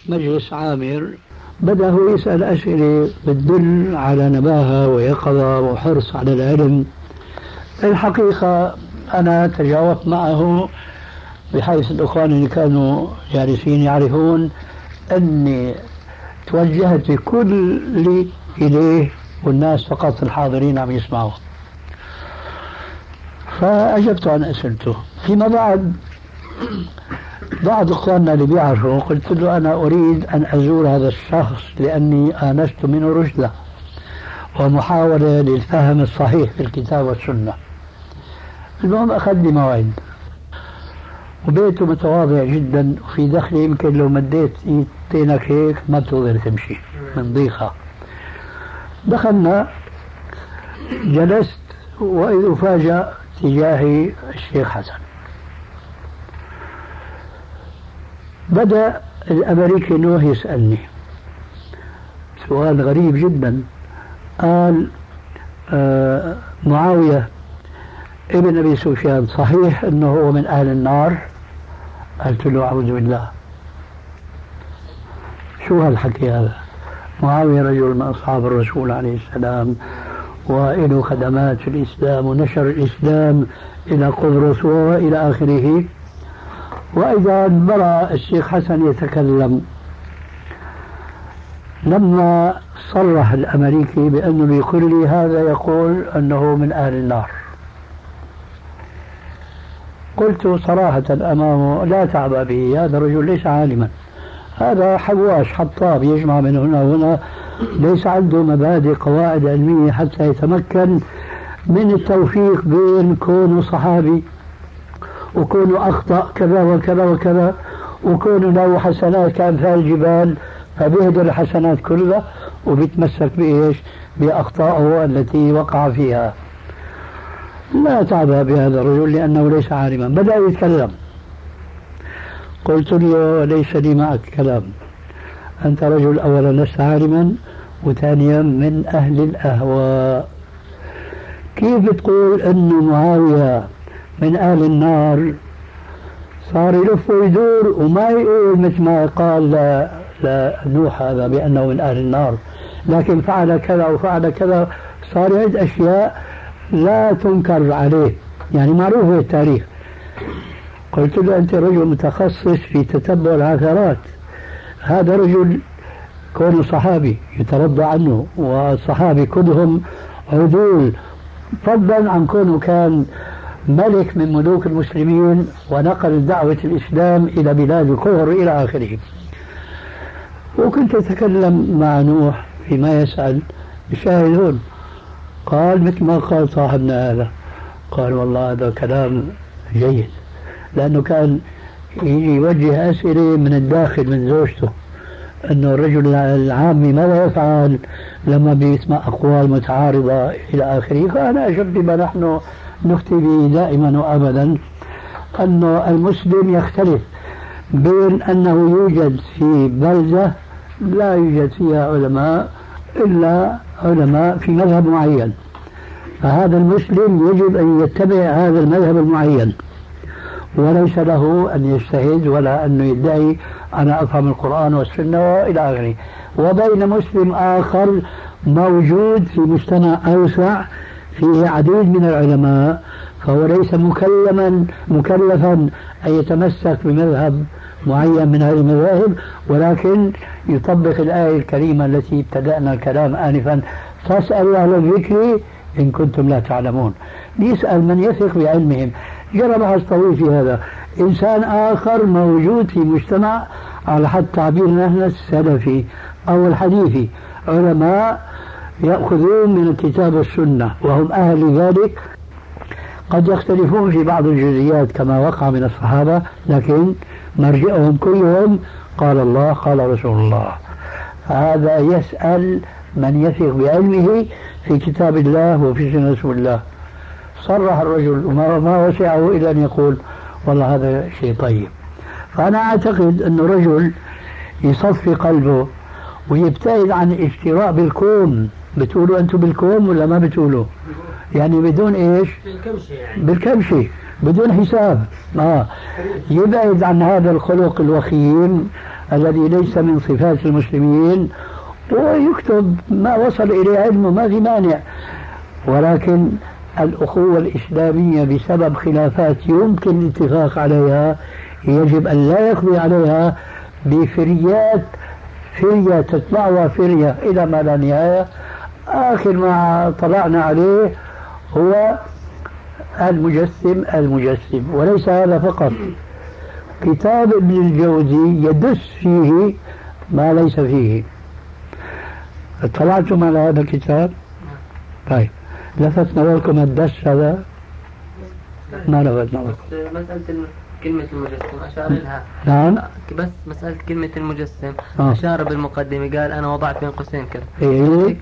مجلس عامر. بدأ هو يسأل أسئلة بتدل على نباهة ويقظة وحرص على العلم. الحقيقة أنا تجاوبت معه بحيث الأخوان اللي كانوا جالسين يعرفون أني توجهت بكل إليه والناس فقط الحاضرين عم يسمعوا. فأجبت عن أسئلته فيما بعد بعض إخواننا اللي بيعرفوا قلت له أنا أريد أن أزور هذا الشخص لأني آنست منه رشدا ومحاولة للفهم الصحيح في الكتاب والسنة. المهم أخذ لي موعد. وبيته متواضع جدا وفي دخلي يمكن لو مديت ايدينك هيك ما بتقدر تمشي من ضيقها دخلنا جلست وإذ أفاجأ تجاهي الشيخ حسن. بدأ الأمريكي نوح يسألني سؤال غريب جدا. قال آه معاوية ابن أبي سفيان صحيح أنه هو من أهل النار؟ قلت له أعوذ بالله؟ شو هالحكي هذا؟ معاوية رجل من أصحاب الرسول عليه السلام وله خدمات في الإسلام ونشر الإسلام إلى قبرص وإلى آخره. وإذا برأ الشيخ حسن يتكلم لما صرح الأمريكي بأنه لي هذا يقول أنه من أهل النار. قلت صراحة أمامه لا تعبأ به هذا الرجل ليس عالما. هذا حواش حطاب يجمع من هنا وهنا ليس عنده مبادئ قواعد علمية حتى يتمكن من التوفيق بين كونه صحابي وكونه أخطأ كذا وكذا وكذا وكونه له حسنات كأمثال الجبال فبيهدر الحسنات كلها وبيتمسك بإيش؟ بأخطائه التي وقع فيها. لا تعبأ بهذا الرجل لأنه ليس عالما بدأ يتكلم. قلت له ليس لي معك كلام. أنت رجل أولا لست عالما وثانيا من أهل الأهواء. كيف بتقول أن معاوية من أهل النار؟ صار يلف ويدور وما يقول مثل ما قال لنوح هذا بأنه من أهل النار. لكن فعل كذا وفعل كذا. صار يعد أشياء لا تنكر عليه. يعني معروف في التاريخ. قلت له أنت رجل متخصص في تتبع العثرات. هذا رجل كونه صحابي يترضى عنه والصحابي كلهم عدول. فضلا عن كونه كان ملك من ملوك المسلمين ونقل دعوة الإسلام إلى بلاد الكفر إلى آخره. وكنت أتكلم مع نوح فيما يسأل يشاهدون قال مثل ما قال صاحبنا هذا. قال والله هذا كلام جيد. لأنه كان يجي يوجه أسئلة من الداخل من زوجته. أنه الرجل العامي ماذا يفعل لما بيسمع أقوال متعارضة إلى آخره؟ فأنا أشوف بما نحن نفتي به دائما وأبدا أن المسلم يختلف بين أنه يوجد في بلدة لا يوجد فيها علماء إلا علماء في مذهب معين. فهذا المسلم يجب أن يتبع هذا المذهب المعين. وليس له أن يجتهد ولا أن يدعي أنا أفهم القرآن والسنة وإلى آخره. وبين مسلم آخر موجود في مجتمع أوسع فيه عديد من العلماء فهو ليس مكلما مكلفا أن يتمسك بمذهب معين من هذه المذاهب ولكن يطبق الآية الكريمة التي ابتدأنا الكلام آنفا. فاسألوا أهل الذكر إن كنتم لا تعلمون. يسأل من يثق بعلمهم. جرى بحث طويل في هذا. إنسان آخر موجود في مجتمع على حد تعبيرنا نحن السلفي أو الحديثي علماء يأخذون من الكتاب والسنة وهم أهل لذلك قد يختلفون في بعض الجزئيات كما وقع من الصحابة لكن مرجئهم كلهم قال الله قال رسول الله. هذا يسأل من يثق بعلمه في كتاب الله وفي سنة رسول الله. صرح الرجل وما ما وسعه إلا أن يقول والله هذا شيء طيب. فأنا أعتقد أن الرجل يصفي قلبه ويبتعد عن الاشتراء بالكون. بتقولوا أنتم بالكون ولا ما بتقولوا؟ يعني بدون إيش؟ بالكمشة يعني. بالكمشة بدون حساب. آه. يبعد عن هذا الخلق الوخيم الذي ليس من صفات المسلمين ويكتب ما وصل إليه علمه ما في مانع. ولكن الأخوة الإسلامية بسبب خلافات يمكن الاتفاق عليها يجب أن لا يقضي عليها بفريات فرية تتبعها فرية إلى ما لا نهاية. آخر ما طلعنا عليه هو المجسم المجسم وليس هذا فقط. كتاب ابن الجوزي يدس فيه ما ليس فيه. اطلعتم على هذا الكتاب؟ طيب. لفت نظركم الدش هذا؟ ما لفت نظركم؟ مسألة كلمة المجسم أشار لها نعم. بس مسألة كلمة المجسم آه. أشار بالمقدمة قال أنا وضعت بين قوسين كذا. إيه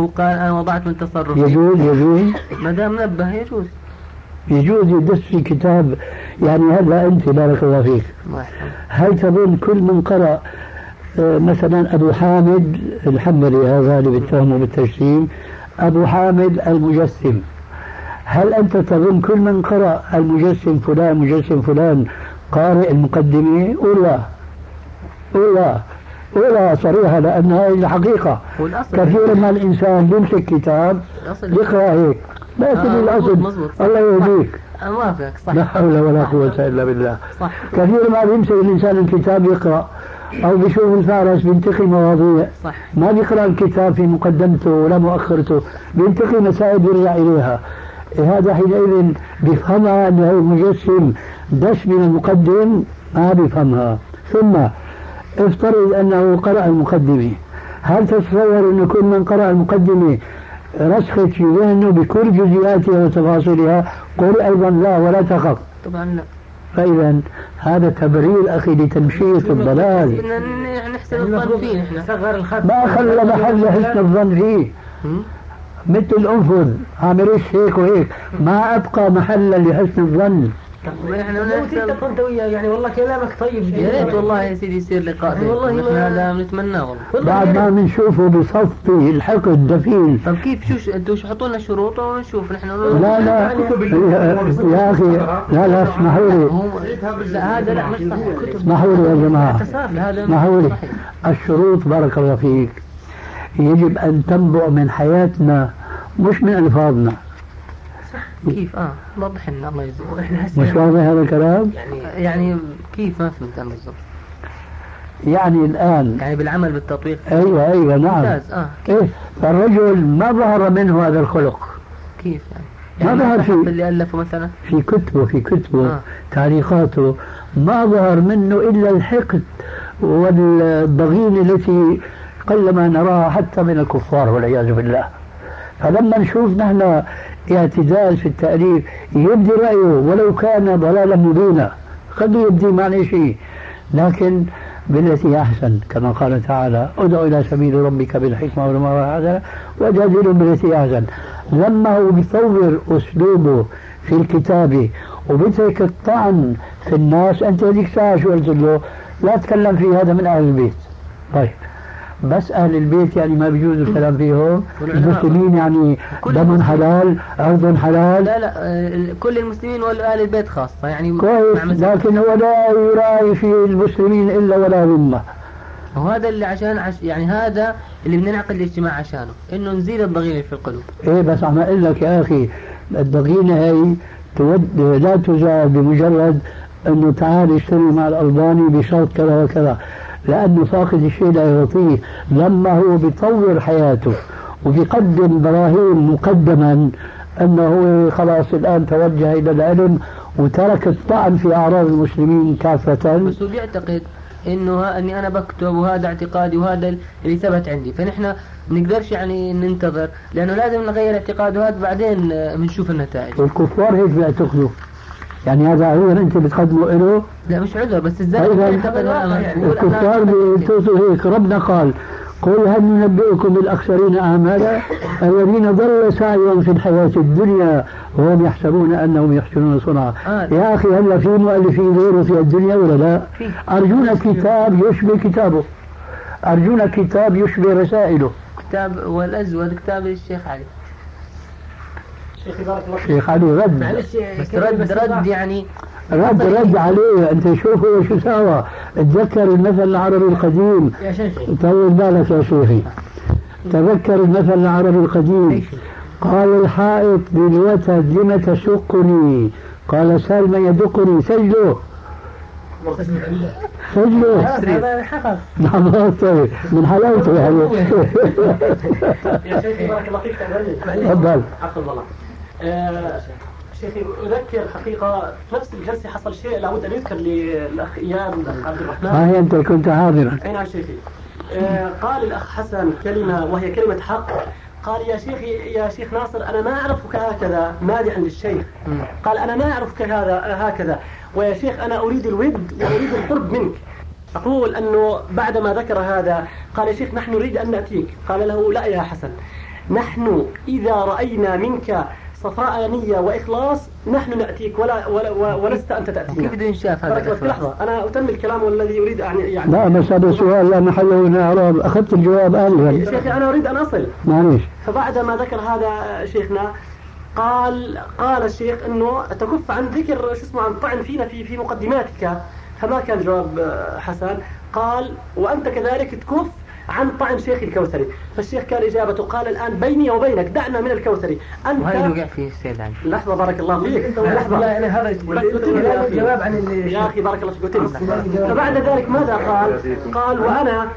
هو قال أنا وضعت من تصرفي يجوز يجوز. ما دام نبه يجوز. يجوز يدس في كتاب يعني هلا أنت بارك الله فيك. هل تظن كل من قرأ آه، مثلا أبو حامد الحنبلي هذا اللي بيتهمه بالتجسيم أبو حامد المجسم. هل أنت تظن كل من قرأ المجسم فلان مجسم فلان قارئ المقدمة؟ قول لا. قول لا. صريحة لأن هذه الحقيقة. كثير ما الإنسان يمسك كتاب يقرأ هيك. لكن آه الأصل الله يهديك. أوافقك صح. لا حول ولا قوة إلا بالله. صح. كثير ما بيمسك الإنسان الكتاب يقرأ أو بيشوف الفارس بينتقي مواضيع. صح. ما بيقرأ الكتاب في مقدمته ولا مؤخرته. بينتقي مسائل بيرجع إليها. هذا حينئذ بيفهمها أنه المجسم دش من المقدم ما بيفهمها. ثم افترض أنه قرأ المقدمة. هل تتصور أن كل من قرأ المقدمة رسخت في ذهنه بكل جزئياتها وتفاصيلها قل أيضا لا ولا تخف. طبعا لا. فإذا هذا تبرير أخي لتمشية الضلال. نحسن الظن فيه نحن. الخط. ما خلى محل حسن الظن فيه. مثل الأنفذ عامل هيك وهيك. ما أبقى محلا لحسن الظن. لو نحن- وياه يعني والله كلامك طيب يا ريت والله يا سيدي يصير لقاء يعني والله. ما- هذا بنتمناه والله. بعد ما بنشوفه بصفي الحقد دفين طب كيف؟ شو ش- أنتوا شو حطوا لنا شروط ونشوف. نحن لا لا. يا- يا أخي لا لا اسمحوا لي. هذا لا مش صحيح. اسمحوا لي يا جماعة. اسمحوا لي. صحيح. الشروط بارك الله فيك يجب أن تنبع من حياتنا مش من ألفاظنا. كيف؟ آه وضح لنا الله يجزيك إحنا هسه مش واضح هذا الكلام؟ يعني يعني كيف ما فهمت أنا بالضبط؟ يعني الان يعني بالعمل بالتطبيق أيوه أيوه نعم. ممتاز آه. إيه فالرجل ما ظهر منه هذا الخلق. كيف يعني؟ ما يعني ظهر ما شيء. تحب اللي ألفه مثلا؟ في كتبه في كتبه آه. تعليقاته ما ظهر منه إلا الحقد والضغينه التي قلما نراها حتى من الكفار والعياذ بالله. فلما نشوف نحن اعتدال في التأليف يبدي رأيه ولو كان ضلالا مبينا. خليه يبدي معنى شيء. لكن بالتي أحسن كما قال تعالى ادع إلى سبيل ربك بالحكمة الحسنة وجادلهم بالتي أحسن. لما هو بيطور أسلوبه في الكتابة وبترك الطعن في الناس أنت هذيك الساعة شو قلت له؟ لا تكلم في هذا من أهل البيت. طيب. بس أهل البيت يعني ما بيجوز الكلام فيهم. المسلمين يعني دم. حلال أرض حلال لا لا كل المسلمين ولا أهل البيت خاصة يعني كويس لكن هو لا يراعي في المسلمين إلا ولا ذمة وهذا اللي عشان عش يعني هذا اللي بننعقد الاجتماع عشانه إنه نزيل الضغينه في القلوب إيه بس عم أقول لك يا أخي الضغينة هي تود لا تزال بمجرد أنه تعال اشتري مع الألباني بشرط كذا وكذا لأنه فاقد الشيء لا يعطيه لما هو بيطور حياته وبيقدم براهين مقدما أنه هو خلاص الآن توجه إلى العلم وترك الطعن في أعراض المسلمين كافة. بس هو بيعتقد إنه إني أنا بكتب وهذا اعتقادي وهذا اللي ثبت عندي. فنحن بنقدرش يعني ننتظر لأنه لازم نغير اعتقاده هذا بعدين بنشوف النتائج. والكفار هيك بيعتقدوا. يعني هذا عذر أنت بتقدمه له لا مش عذر بس إزاي؟ يعني. الكفار بيتصلوا هيك ربنا قال قل هل ننبئكم بالأخسرين أعمالا؟ الذين ضل سعيهم في الحياة الدنيا وهم يحسبون أنهم يحسنون صنعا. آه. يا أخي هلا في مؤلفين غيره في الدنيا ولا لا؟ في. أرجونا كتاب يشبه كتابه. أرجونا كتاب يشبه رسائله. كتاب والازود كتاب الشيخ علي. بارك الله شيخ علي رد. معلش رد رد يعني رد رد عليه. أنت شوف هو شو سوى تذكر المثل العربي القديم. يا شيخي طول بالك يا شيخي. تذكر المثل العربي القديم. قال الحائط للوتد لم تشقني قال سال من يدقني. سجله. سجله. هذا حقق. نعم طيب. من حلاوته يعني. يا شيخي بارك الله فيك تفضل. عفوا الله. آه، شيخي أذكر حقيقه في نفس الجلسة حصل شيء لابد أن يذكر للأخ إياد والأخ عبد الرحمن. هي أنت كنت حاضرا. أي نعم شيخي. آه، قال الأخ حسن كلمة وهي كلمة حق. قال يا شيخ يا شيخ ناصر أنا ما أعرفك هكذا مادحا للشيخ. قال أنا ما أعرفك هذا هكذا. ويا شيخ أنا أريد الود وأريد القرب منك. أقول أنه بعدما ذكر هذا قال يا شيخ نحن نريد أن نأتيك. قال له لا يا حسن. نحن إذا رأينا منك صفاء نية وإخلاص نحن نأتيك ولا, ولا ولست أنت تأتينا كيف بده ينشاف هذا؟ لحظة أنا أتم الكلام والذي أريد أن يعني لا بس هذا سؤال لا محله من اعراب أخذت الجواب يا انفا شيخي أنا أريد أن أصل. معلش فبعد ما ذكر هذا شيخنا قال قال الشيخ إنه تكف عن ذكر شو اسمه عن طعن فينا في في مقدماتك. فما كان جواب آه، حسن. قال وأنت كذلك تكف عن طعن شيخ الكوثري. فالشيخ كان اجابته قال الآن بيني وبينك دعنا من الكوثري. وهذا انت وقع فيه السيد علي. لحظة بارك الله فيك. لحظة. لا يعني هذا بس أتم يا أخي. جواب عن اللي يا أخي بارك الله فيك. فبعد ذلك ماذا قال؟ قال وأنا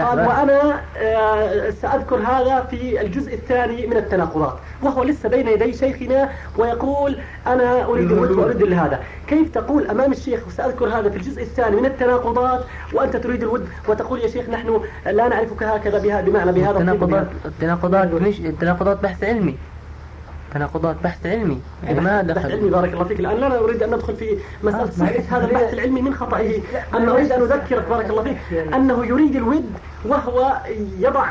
قال وأنا آه، سأذكر هذا في الجزء الثاني من التناقضات وهو لسه بين يدي شيخنا ويقول أنا أريد الود واريد هذا كيف تقول أمام الشيخ وساذكر هذا في الجزء الثاني من التناقضات وأنت تريد الود وتقول يا شيخ نحن لا نعرفك هكذا بها بمعنى بهذا التناقضات. التناقضات مش التناقضات بحث علمي. تناقضات بحث علمي. يعني ما بحث علمي دخل بارك الله فيك. الآن لا أريد أن ندخل في مسألة صحه هذا البحث العلمي من خطئه. أنا أريد أن أذكرك بارك الله فيك أنه يريد الود وهو يضع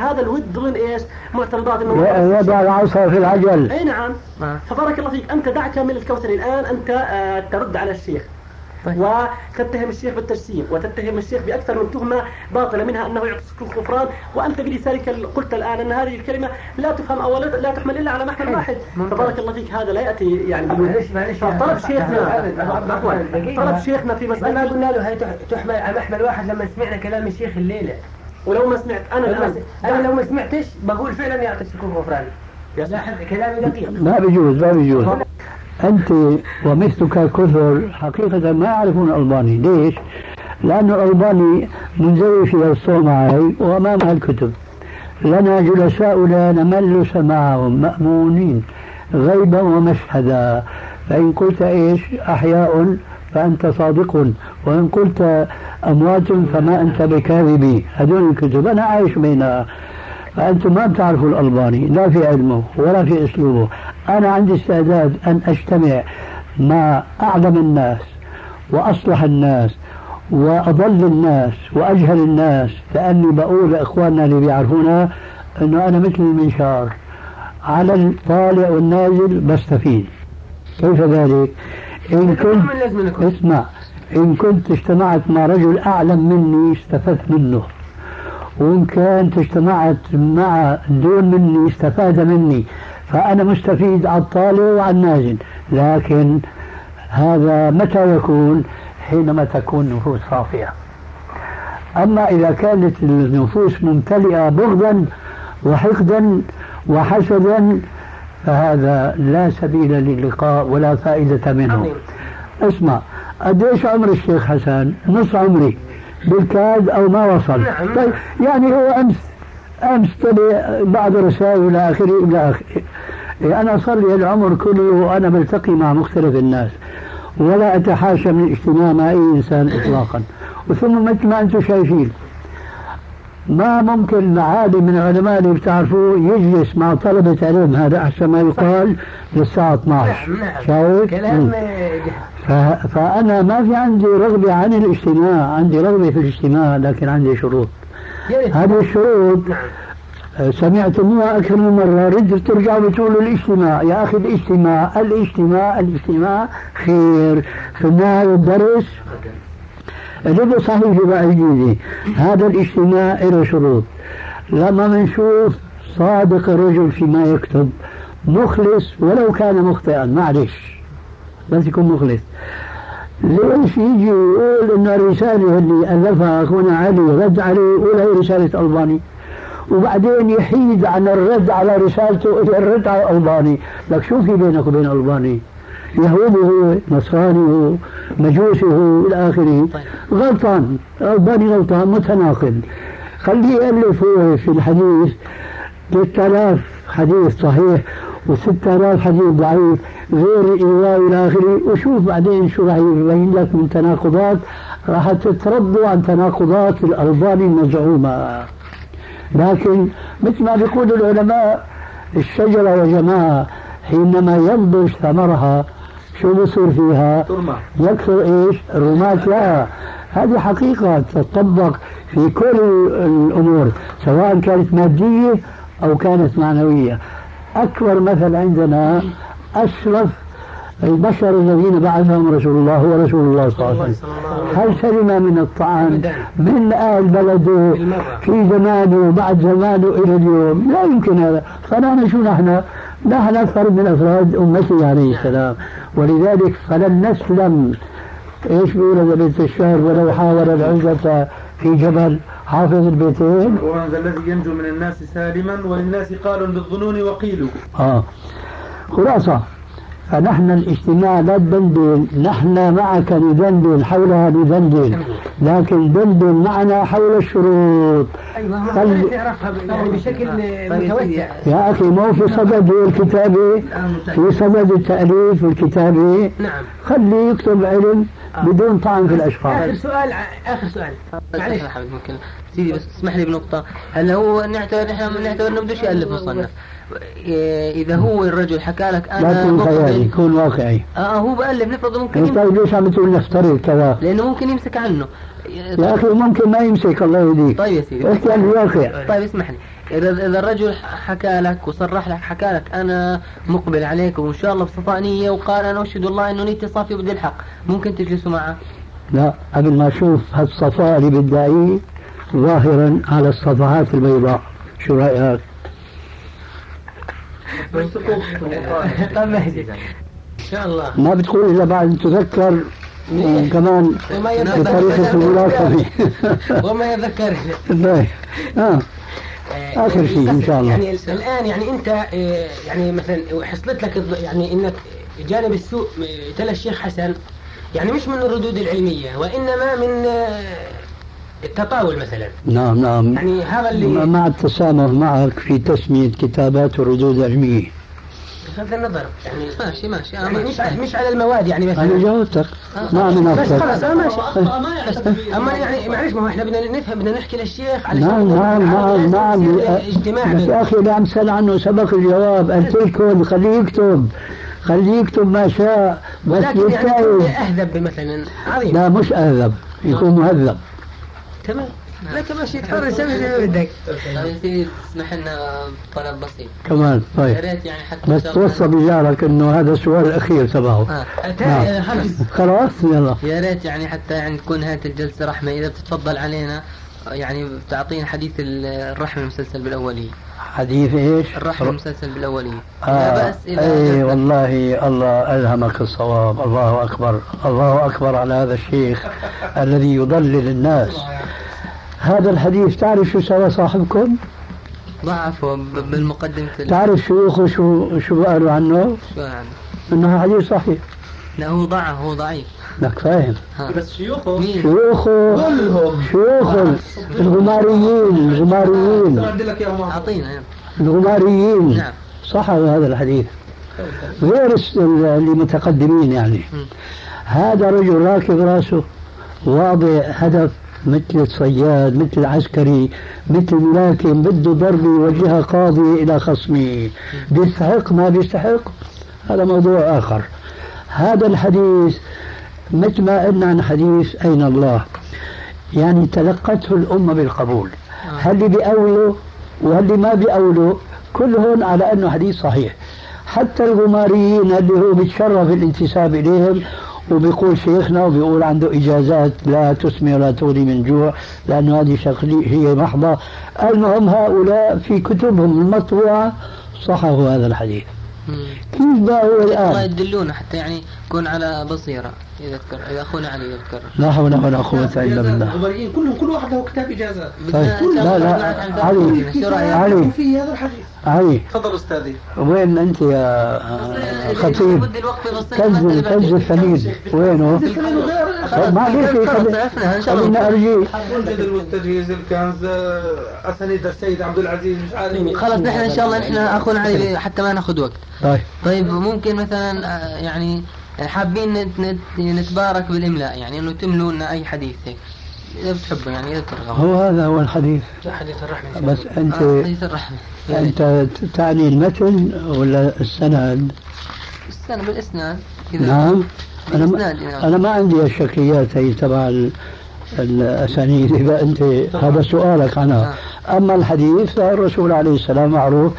هذا الود ضمن إيش؟ معترضات انه يضع العصا في العجل. أي نعم. آه. فبارك الله فيك. أنت دعك من الكوثري الآن. أنت آه، ترد على الشيخ. طيب. وتتهم الشيخ بالتجسيم وتتهم الشيخ بأكثر من تهمة باطلة منها أنه يعطي الغفران وأنت بلسانك قلت الآن أن هذه الكلمة لا تفهم أو لا تحمل إلا على محمل واحد. ممتاز. فبارك الله فيك هذا لا يأتي يعني. معلش معلش طلب شيخنا. طلب شيخنا في ما مسألة. قلنا له هي تح- تحمل على محمل واحد لما سمعنا كلام الشيخ الليلة. ولو ما سمعت الآن. س- أنا لو ما سمعتش بقول فعلا شكوك غفران لاحظ كلامي دقيق. ما بيجوز ما بيجوز. أنت ومثلك كثر حقيقة ما يعرفون الألباني ليش؟ لأن الألباني منزوي في الصومعي وأمامها الكتب. لنا جلساؤنا نمل سماعهم مأمونين غيبا ومشهدا. فإن قلت إيش؟ أحياء فأنت صادق. وإن قلت أموات فما أنت بكاذبي. هذول الكتب. أنا عايش بينها. فأنتم ما بتعرفوا الألباني لا في علمه ولا في أسلوبه. أنا عندي استعداد أن أجتمع مع أعلم الناس وأصلح الناس وأضل الناس وأجهل الناس لأني بقول لإخواننا اللي بيعرفونا أنه أنا مثل المنشار. على الطالع والنازل بستفيد. كيف ذلك؟ إن كنت اسمع إن كنت اجتمعت مع رجل أعلم مني استفدت منه. وإن كانت اجتمعت مع دون مني استفاد مني فأنا مستفيد على الطالع وعلى النازل لكن هذا متى يكون؟ حينما تكون نفوس صافية. أما إذا كانت النفوس ممتلئة بغضا وحقدا وحسدا فهذا لا سبيل للقاء ولا فائدة منه. عظيم. اسمع قديش عمر الشيخ حسن؟ نص عمري. بالكاد أو ما وصل. نعم. طيب يعني هو أمس أمس طلع بعض الرسائل إلى آخره إلى آخره. إيه، أنا صار لي العمر كله وأنا بلتقي مع مختلف الناس. ولا أتحاشى من الاجتماع مع أي إنسان اطلاقا. وثم مثل ما أنتم شايفين ما ممكن عالم من العلماء اللي بتعرفوه يجلس مع طلبة علم هذا أحسن ما يقال للساعة 12 نعم نعم. شايف؟ كلام فأنا ما في عندي رغبة عن الاجتماع عندي رغبة في الاجتماع لكن عندي شروط. هذه الشروط آه، سمعتموها أكثر من مرة رد ترجعوا بتقولوا الاجتماع. يا أخي الاجتماع الاجتماع الاجتماع خير. في النهاية الدرس اللي صحيح بقى جديدة هذا الاجتماع له شروط. لما بنشوف صادق الرجل فيما يكتب مخلص ولو كان مخطئا. معلش. بس يكون مخلص. ليش يجي يقول إن الرساله اللي ألفها أخونا علي رد عليه يقول هي رسالة ألباني. وبعدين يحيد عن الرد على رسالته إلى الرد على الالباني لك شو في بينك وبين الالباني يهودي هو نصراني هو مجوسي هو إلى آخره. غلطان. الالباني غلطان متناقض. خليه يألف هو في الحديث. 3000 حديث صحيح. و6000 حديث ضعيف غير الإيواء إلى آخره. وشوف بعدين شو راح يبين لك من تناقضات. راح تتربوا عن تناقضات الألباني المزعومة. لكن مثل ما بيقول العلماء الشجرة يا جماعة حينما ينضج ثمرها شو بصير فيها؟ يكثر إيش؟ الرماة لها هذه حقيقة تطبق في كل الأمور سواء كانت مادية أو كانت معنوية. أكبر مثل عندنا أشرف البشر الذين بعثهم رسول الله هو رسول الله صلى الله عليه وسلم. هل سلم من الطعن من آل بلده في زمانه وبعد زمانه إلى اليوم؟ لا يمكن هذا. فنحن شو نحن نحن فرد من أفراد أمته عليه السلام. ولذلك فلن نسلم. إيش بيقول هذا بيت الشعر ولو حاول العزة في جبل. حافظ البيتين ومن ذا الذي ينجو من الناس سالما وللناس قال بالظنون وقيل آه. خلاصة. فنحن الاجتماع لا تدندن نحن معك ندندن حولها ندندن لكن دندن معنا حول الشروط. أيوه ب- يعني بشكل متوسع. يا أخي ما هو في صدد الكتابة في صدد التأليف والكتابة نعم. خليه يكتب علم. بدون طعن في الأشخاص. آخر سؤال آخر سؤال. معلش معلش ممكن. سيدي بس اسمح لي بنقطة. هلا هو نعتبر إحنا نعتبر إنه بدوش يألف مصنف إيه، إذا هو الرجل حكى لك لا أنا تكون خيالي مقبل كون واقعي. آه هو بألف نفرض ممكن يمسك. طيب ليش عم تقول نفترض كذا؟ لأنه ممكن يمسك عنه. يا أخي ممكن ما يمسك الله يهديك. طيب يا سيدي. احكي عن الواقع؟ طيب اسمح لي. إذا إذا الرجل حكى لك وصرح لك حكى لك أنا مقبل عليك وإن شاء الله بصفاء نية وقال أنا أشهد الله إنه نيتي صافية بدي الحق ممكن تجلسوا معه؟ لا قبل ما أشوف هالصفاء اللي بدعيه ظاهرا على الصفحات البيضاء. شو رأيك؟ طيب إن شاء الله. ما بتقول إلا بعد تذكر وكمان وما بطريقة الملاطفة وما يذكر. طيب. آه. آخر شيء إن شاء الله. يعني الآن يعني أنت آه، يعني مثلا حصلت لك يعني إنك جانب السوء آه، تلا الشيخ حسن يعني مش من الردود العلمية وإنما من التطاول مثلا نعم نعم يعني هذا اللي مع التسامح معك في تسمية كتابات وردود علمية بغض النظر يعني ماشي ماشي آه يعني مش ماشي مش على المواد يعني مثلا. جاوبتك ما عم بس خلاص أنا ماشي. أخطأ ما يعتقد به. أما يعني معلش ما هو إحنا بدنا نفهم بدنا نحكي للشيخ علشان نعم نعم نعم نعم اجتماع بس يا أخي اللي عم سأل عنه سبق الجواب. قلت لكم خليه يكتب. خليه يكتب ما شاء بس ولكن يعني أهذب مثلا عظيم. لا مش أهذب يكون مهذب. تمام. لك ماشي تحر سوي طيب يا سيدي تسمح لنا طلب بسيط. كمان يا طيب ريت يعني حتى بس توصى بجارك إنه هذا السؤال الأخير تبعه. آه. خلص خلاص يلا. يا ريت يعني حتى يعني تكون نهاية الجلسة رحمة. إذا بتتفضل علينا يعني بتعطينا حديث ال- الرحمة المسلسل بالأولية. حديث إيش؟ الرحمة المسلسل بالأولية. لا آه. بأس إذا اي أجبت. والله الله ألهمك الصواب. الله أكبر. الله أكبر على هذا الشيخ الذي يضلل الناس. هذا الحديث تعرف شو سوى صاحبكم؟ ضعفه بالمقدمة ال- تعرف شيوخه شو شو قالوا عنه؟ شو يعني إنه حديث صحيح. لا هو ضعف هو ضعيف. لك فاهم. بس شيوخه. مين شيوخه شيوخه. الغماريين الغماريين. يعني. الغماريين. نعم. صحوا هذا الحديث. غير الس- اللي متقدمين يعني. مم. هذا رجل راكب رأسه واضع هدف مثل الصياد مثل العسكري مثل الملاكم بده ضربة يوجهها قاضي إلى خصمه بيستحق ما بيستحق؟ هذا موضوع آخر. هذا الحديث مثل ما قلنا عن حديث أين الله يعني تلقته الأمة بالقبول. هل اللي بيأولوا واللي ما بيأولوا كلهم على أنه حديث صحيح. حتى الغماريين اللي هو بيتشرف الانتساب إليهم وبيقول شيخنا وبيقول عنده إجازات لا تسمي ولا تغني من جوع لأنه هذه شخصية محضة. المهم هؤلاء في كتبهم المطبوعة صححوا هذا الحديث. كيف بقى هو الله الآن يدلونا حتى يعني يكون على بصيرة. يذكر إذا أخونا علي يذكر لا حول ولا قوة إلا بالله الغبريين كلهم كل واحد له كتاب إجازات طيب لا لا علي؟ علي في هذا الحديث علي تفضل أستاذي وين أنت يا آه، خطيب بدي الوقت يوصلنا تنزل حتى تنزل ثمين وينه؟ طيب ما ليش خلينا أرجيه منجد المستجيز الكنز آه، أسانيد السيد عبد العزيز مش عارف خلاص نحن ان شاء الله نحن اخونا علي حتى ما ناخذ وقت طيب طيب ممكن مثلا آه، يعني حابين نت- نت- نتبارك بالإملاء يعني إنه تملوا لنا أي حديث هيك إذا بتحبوا يعني إذا ترغبوا هو هذا هو الحديث. حديث الرحمة. بس أنت آه، حديث الرحمة. أنت تعني المتن ولا السند؟ استنى بالإسناد. نعم. أنا ما, نعم. أنا ما عندي الشكليات هي تبع ال- الأسانيد إذا أنت هذا سؤالك عنها أما الحديث فالرسول عليه السلام معروف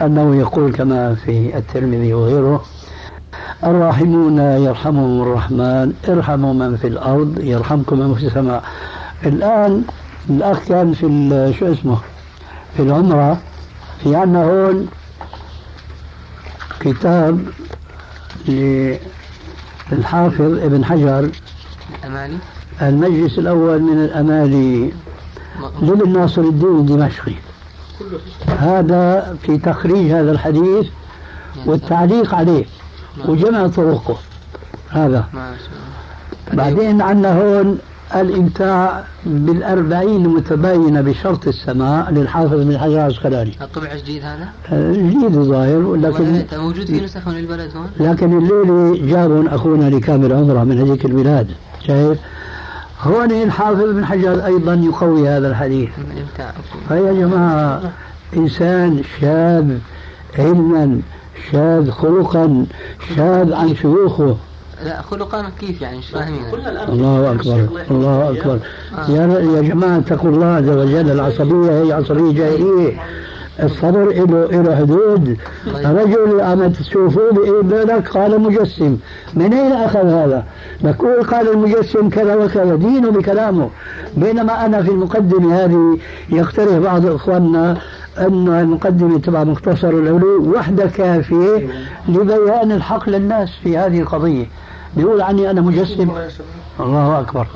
أنه يقول كما في الترمذي وغيره الراحمون يرحمهم الرحمن ارحموا من في الأرض يرحمكم من في السماء. الآن الأخ كان في شو اسمه؟ في العمرة في عنا هون كتاب للحافظ ابن حجر. امالي المجلس الأول من الأمالي لابن ناصر الدين الدمشقي هذا في تخريج هذا الحديث والتعليق عليه. وجمع طرقه. هذا. الله. بعدين عندنا هون الإمتاع بالأربعين المتباينة بشرط السماع للحافظ بن حجر العسقلاني. الطبع جديد هذا؟ آه، جديد ظاهر لكن ولا- موجود في نسخ من البلد هون؟ لكن الليلة جابهم أخونا لكامل عمره من هذيك البلاد. شايف هون الحافظ بن حجر أيضا يقوي هذا الحديث. الامتاع فيا جماعة إنسان شاذ علما شاذ خلقا شاذ عن شيوخه. لا خلقا كيف يعني؟ مش فاهمين. الله أكبر الله أكبر. يا يا جماعة اتقوا الله عز وجل العصبية هي عصبية جاهلية. الصبر له له حدود. رجل أما تشوفوه بيقول لك قال مجسم. من أين أخذ هذا؟ نقول قال المجسم كذا وكذا دينه بكلامه. بينما أنا في المقدمة هذه يقترح بعض إخواننا أن المقدمة تبع مختصر العلوم وحدة كافية لبيان الحق للناس في هذه القضية. بيقول عني أنا مجسم. الله أكبر.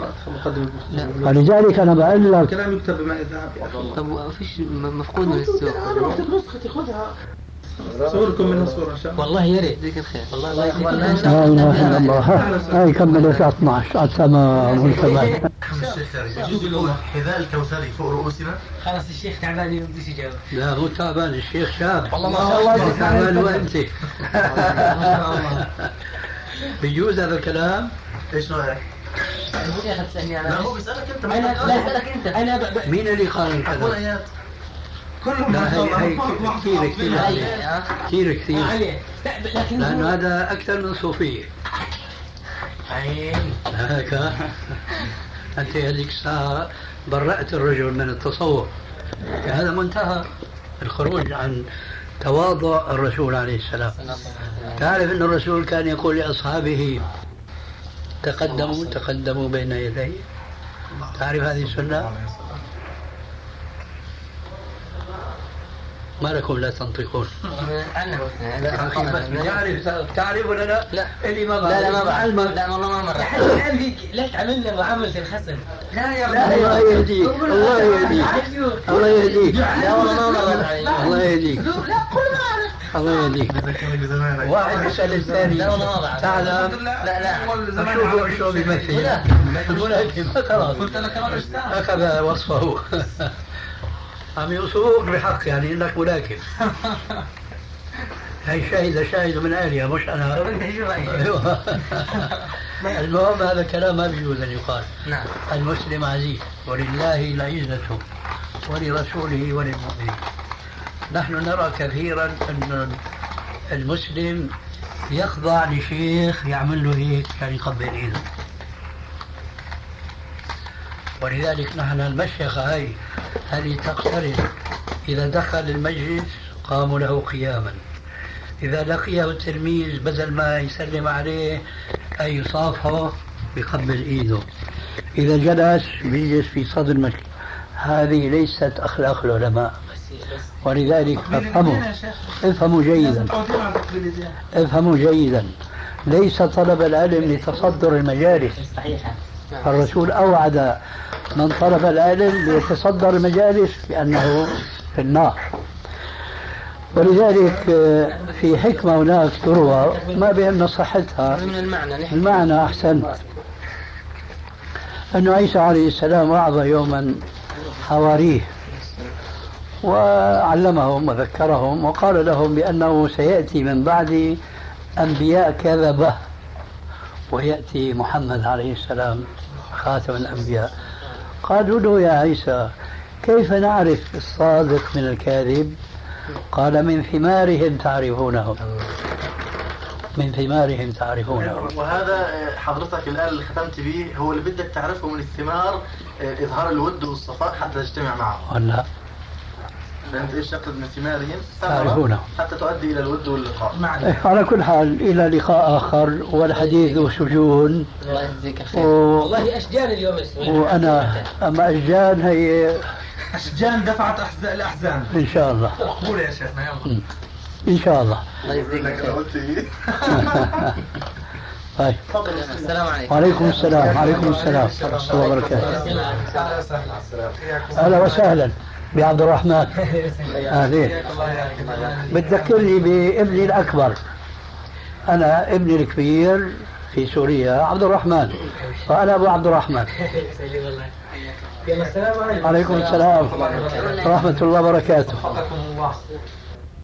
فلذلك أنا بقول لك كلام يكتب بماء الذهب طب فيش مفقود من السوق. صوركم منها صورة إن شاء الله. والله يا ريت يجزيك الخير. والله الله يجزيك لا إله إلا الله. ها- هاي كملت 12 تمام تمام يجوز يكون حذاء الكوثري فوق رؤوسنا؟ خلاص الشيخ تعبان ما بديش يجاوب. لا هو تعبان. الشيخ شاب. والله ما شاء الله. تعبان وانت ما شاء الله. بيجوز هذا الكلام؟ إيش رأيك؟ أنت. أنا ب- ب- مين اللي قال الكلام؟ كلهم هي هي كثير كثير كثير كثير عليه لكن لأنه هو- هذا أكثر من صوفية. عين هيك أنت هذيك الساعة برأت الرجل من التصوف. هذا منتهى الخروج عن تواضع الرسول عليه السلام. تعرف أن الرسول كان يقول لأصحابه تقدموا تقدموا بين يدي. تعرف هذه السنة؟ ما لكم لا تنطقون. لا تعرف تعرف ولا لا؟ لا. اللي ما لا لا ما بعرف. علمك. لا والله ما مر الان فيك ليش تعملنا معاملة الخصم لا يا لا الله يهديك. الله يهديك. الله يهديك. لا والله ما علي الله يهديك. الله يهديك. ذكرني بزمان واحد يسأل الثاني لا والله ما بعرف. تعلم لا لا. شوفوا شو بيمثل الملاكم خلاص أخذ وصفه. عم يوصفوك بحق يعني إنك ملاكم. هي شاهد شاهد من اهلها مش رأيك؟ أيوة. المهم هذا الكلام ما بيجوز أن يقال. نعم. المسلم عزيز ولله العزة ولرسوله وللمؤمنين. نحن نرى كثيرا أن المسلم يخضع لشيخ يعمل له هيك كان يقبل ايده ولذلك نحن المشيخة هاي هذه تقترب إذا دخل المجلس قاموا له قياما. إذا لقيه التلميذ بدل ما يسلم عليه أي يصافحه بقبل إيده. إذا جلس بيجلس في صدر المجلس. هذه ليست أخلاق العلماء. ولذلك افهموا. افهموا جيدا. افهموا جيدا. ليس طلب العلم لتصدر المجالس. الرسول أوعد من طلب العلم ليتصدر المجالس بأنه في النار. ولذلك آه، في حكمة هناك تروى ما بيهمنا صحتها. المعنى أحسنت. أن عيسى عليه السلام وعظ يوما حواريه وعلمهم وذكرهم وقال لهم بأنه سيأتي من بعد أنبياء كذبة ويأتي محمد عليه السلام خاتم الأنبياء. قالوا له يا عيسى كيف نعرف الصادق من الكاذب؟ قال من ثمارهم تعرفونه. من ثمارهم تعرفونه. وهذا آه، حضرتك الآن اللي ختمت به هو اللي بدك تعرفه من الثمار آه، إظهار الود والصفاء حتى تجتمع معه. فهمت إيش أقصد من ثمارهم تعرفونه. حتى تؤدي إلى الود واللقاء. إيه، على كل حال إلى لقاء آخر والحديث ذو سجون الله يجزيك الخير. و... والله اشجان اليوم اسمه وأنا أما أشجان هي أشجان دفعت أحز- الأحزان إن شاء الله. قول يا شيخنا يلا. إن شاء الله. الله يجزيك قلت إيه؟ طيب. السلام عليكم. وعليكم السلام. وعليكم السلام. ورحمة الله وبركاته. أهلا وسهلا. بعبد الرحمن. أهلين بتذكرني بابني الأكبر. أنا ابني الكبير في سوريا عبد الرحمن. وأنا أبو عبد الرحمن. يلا السلام عليكم. عليكم السلام. ورحمة الله وبركاته.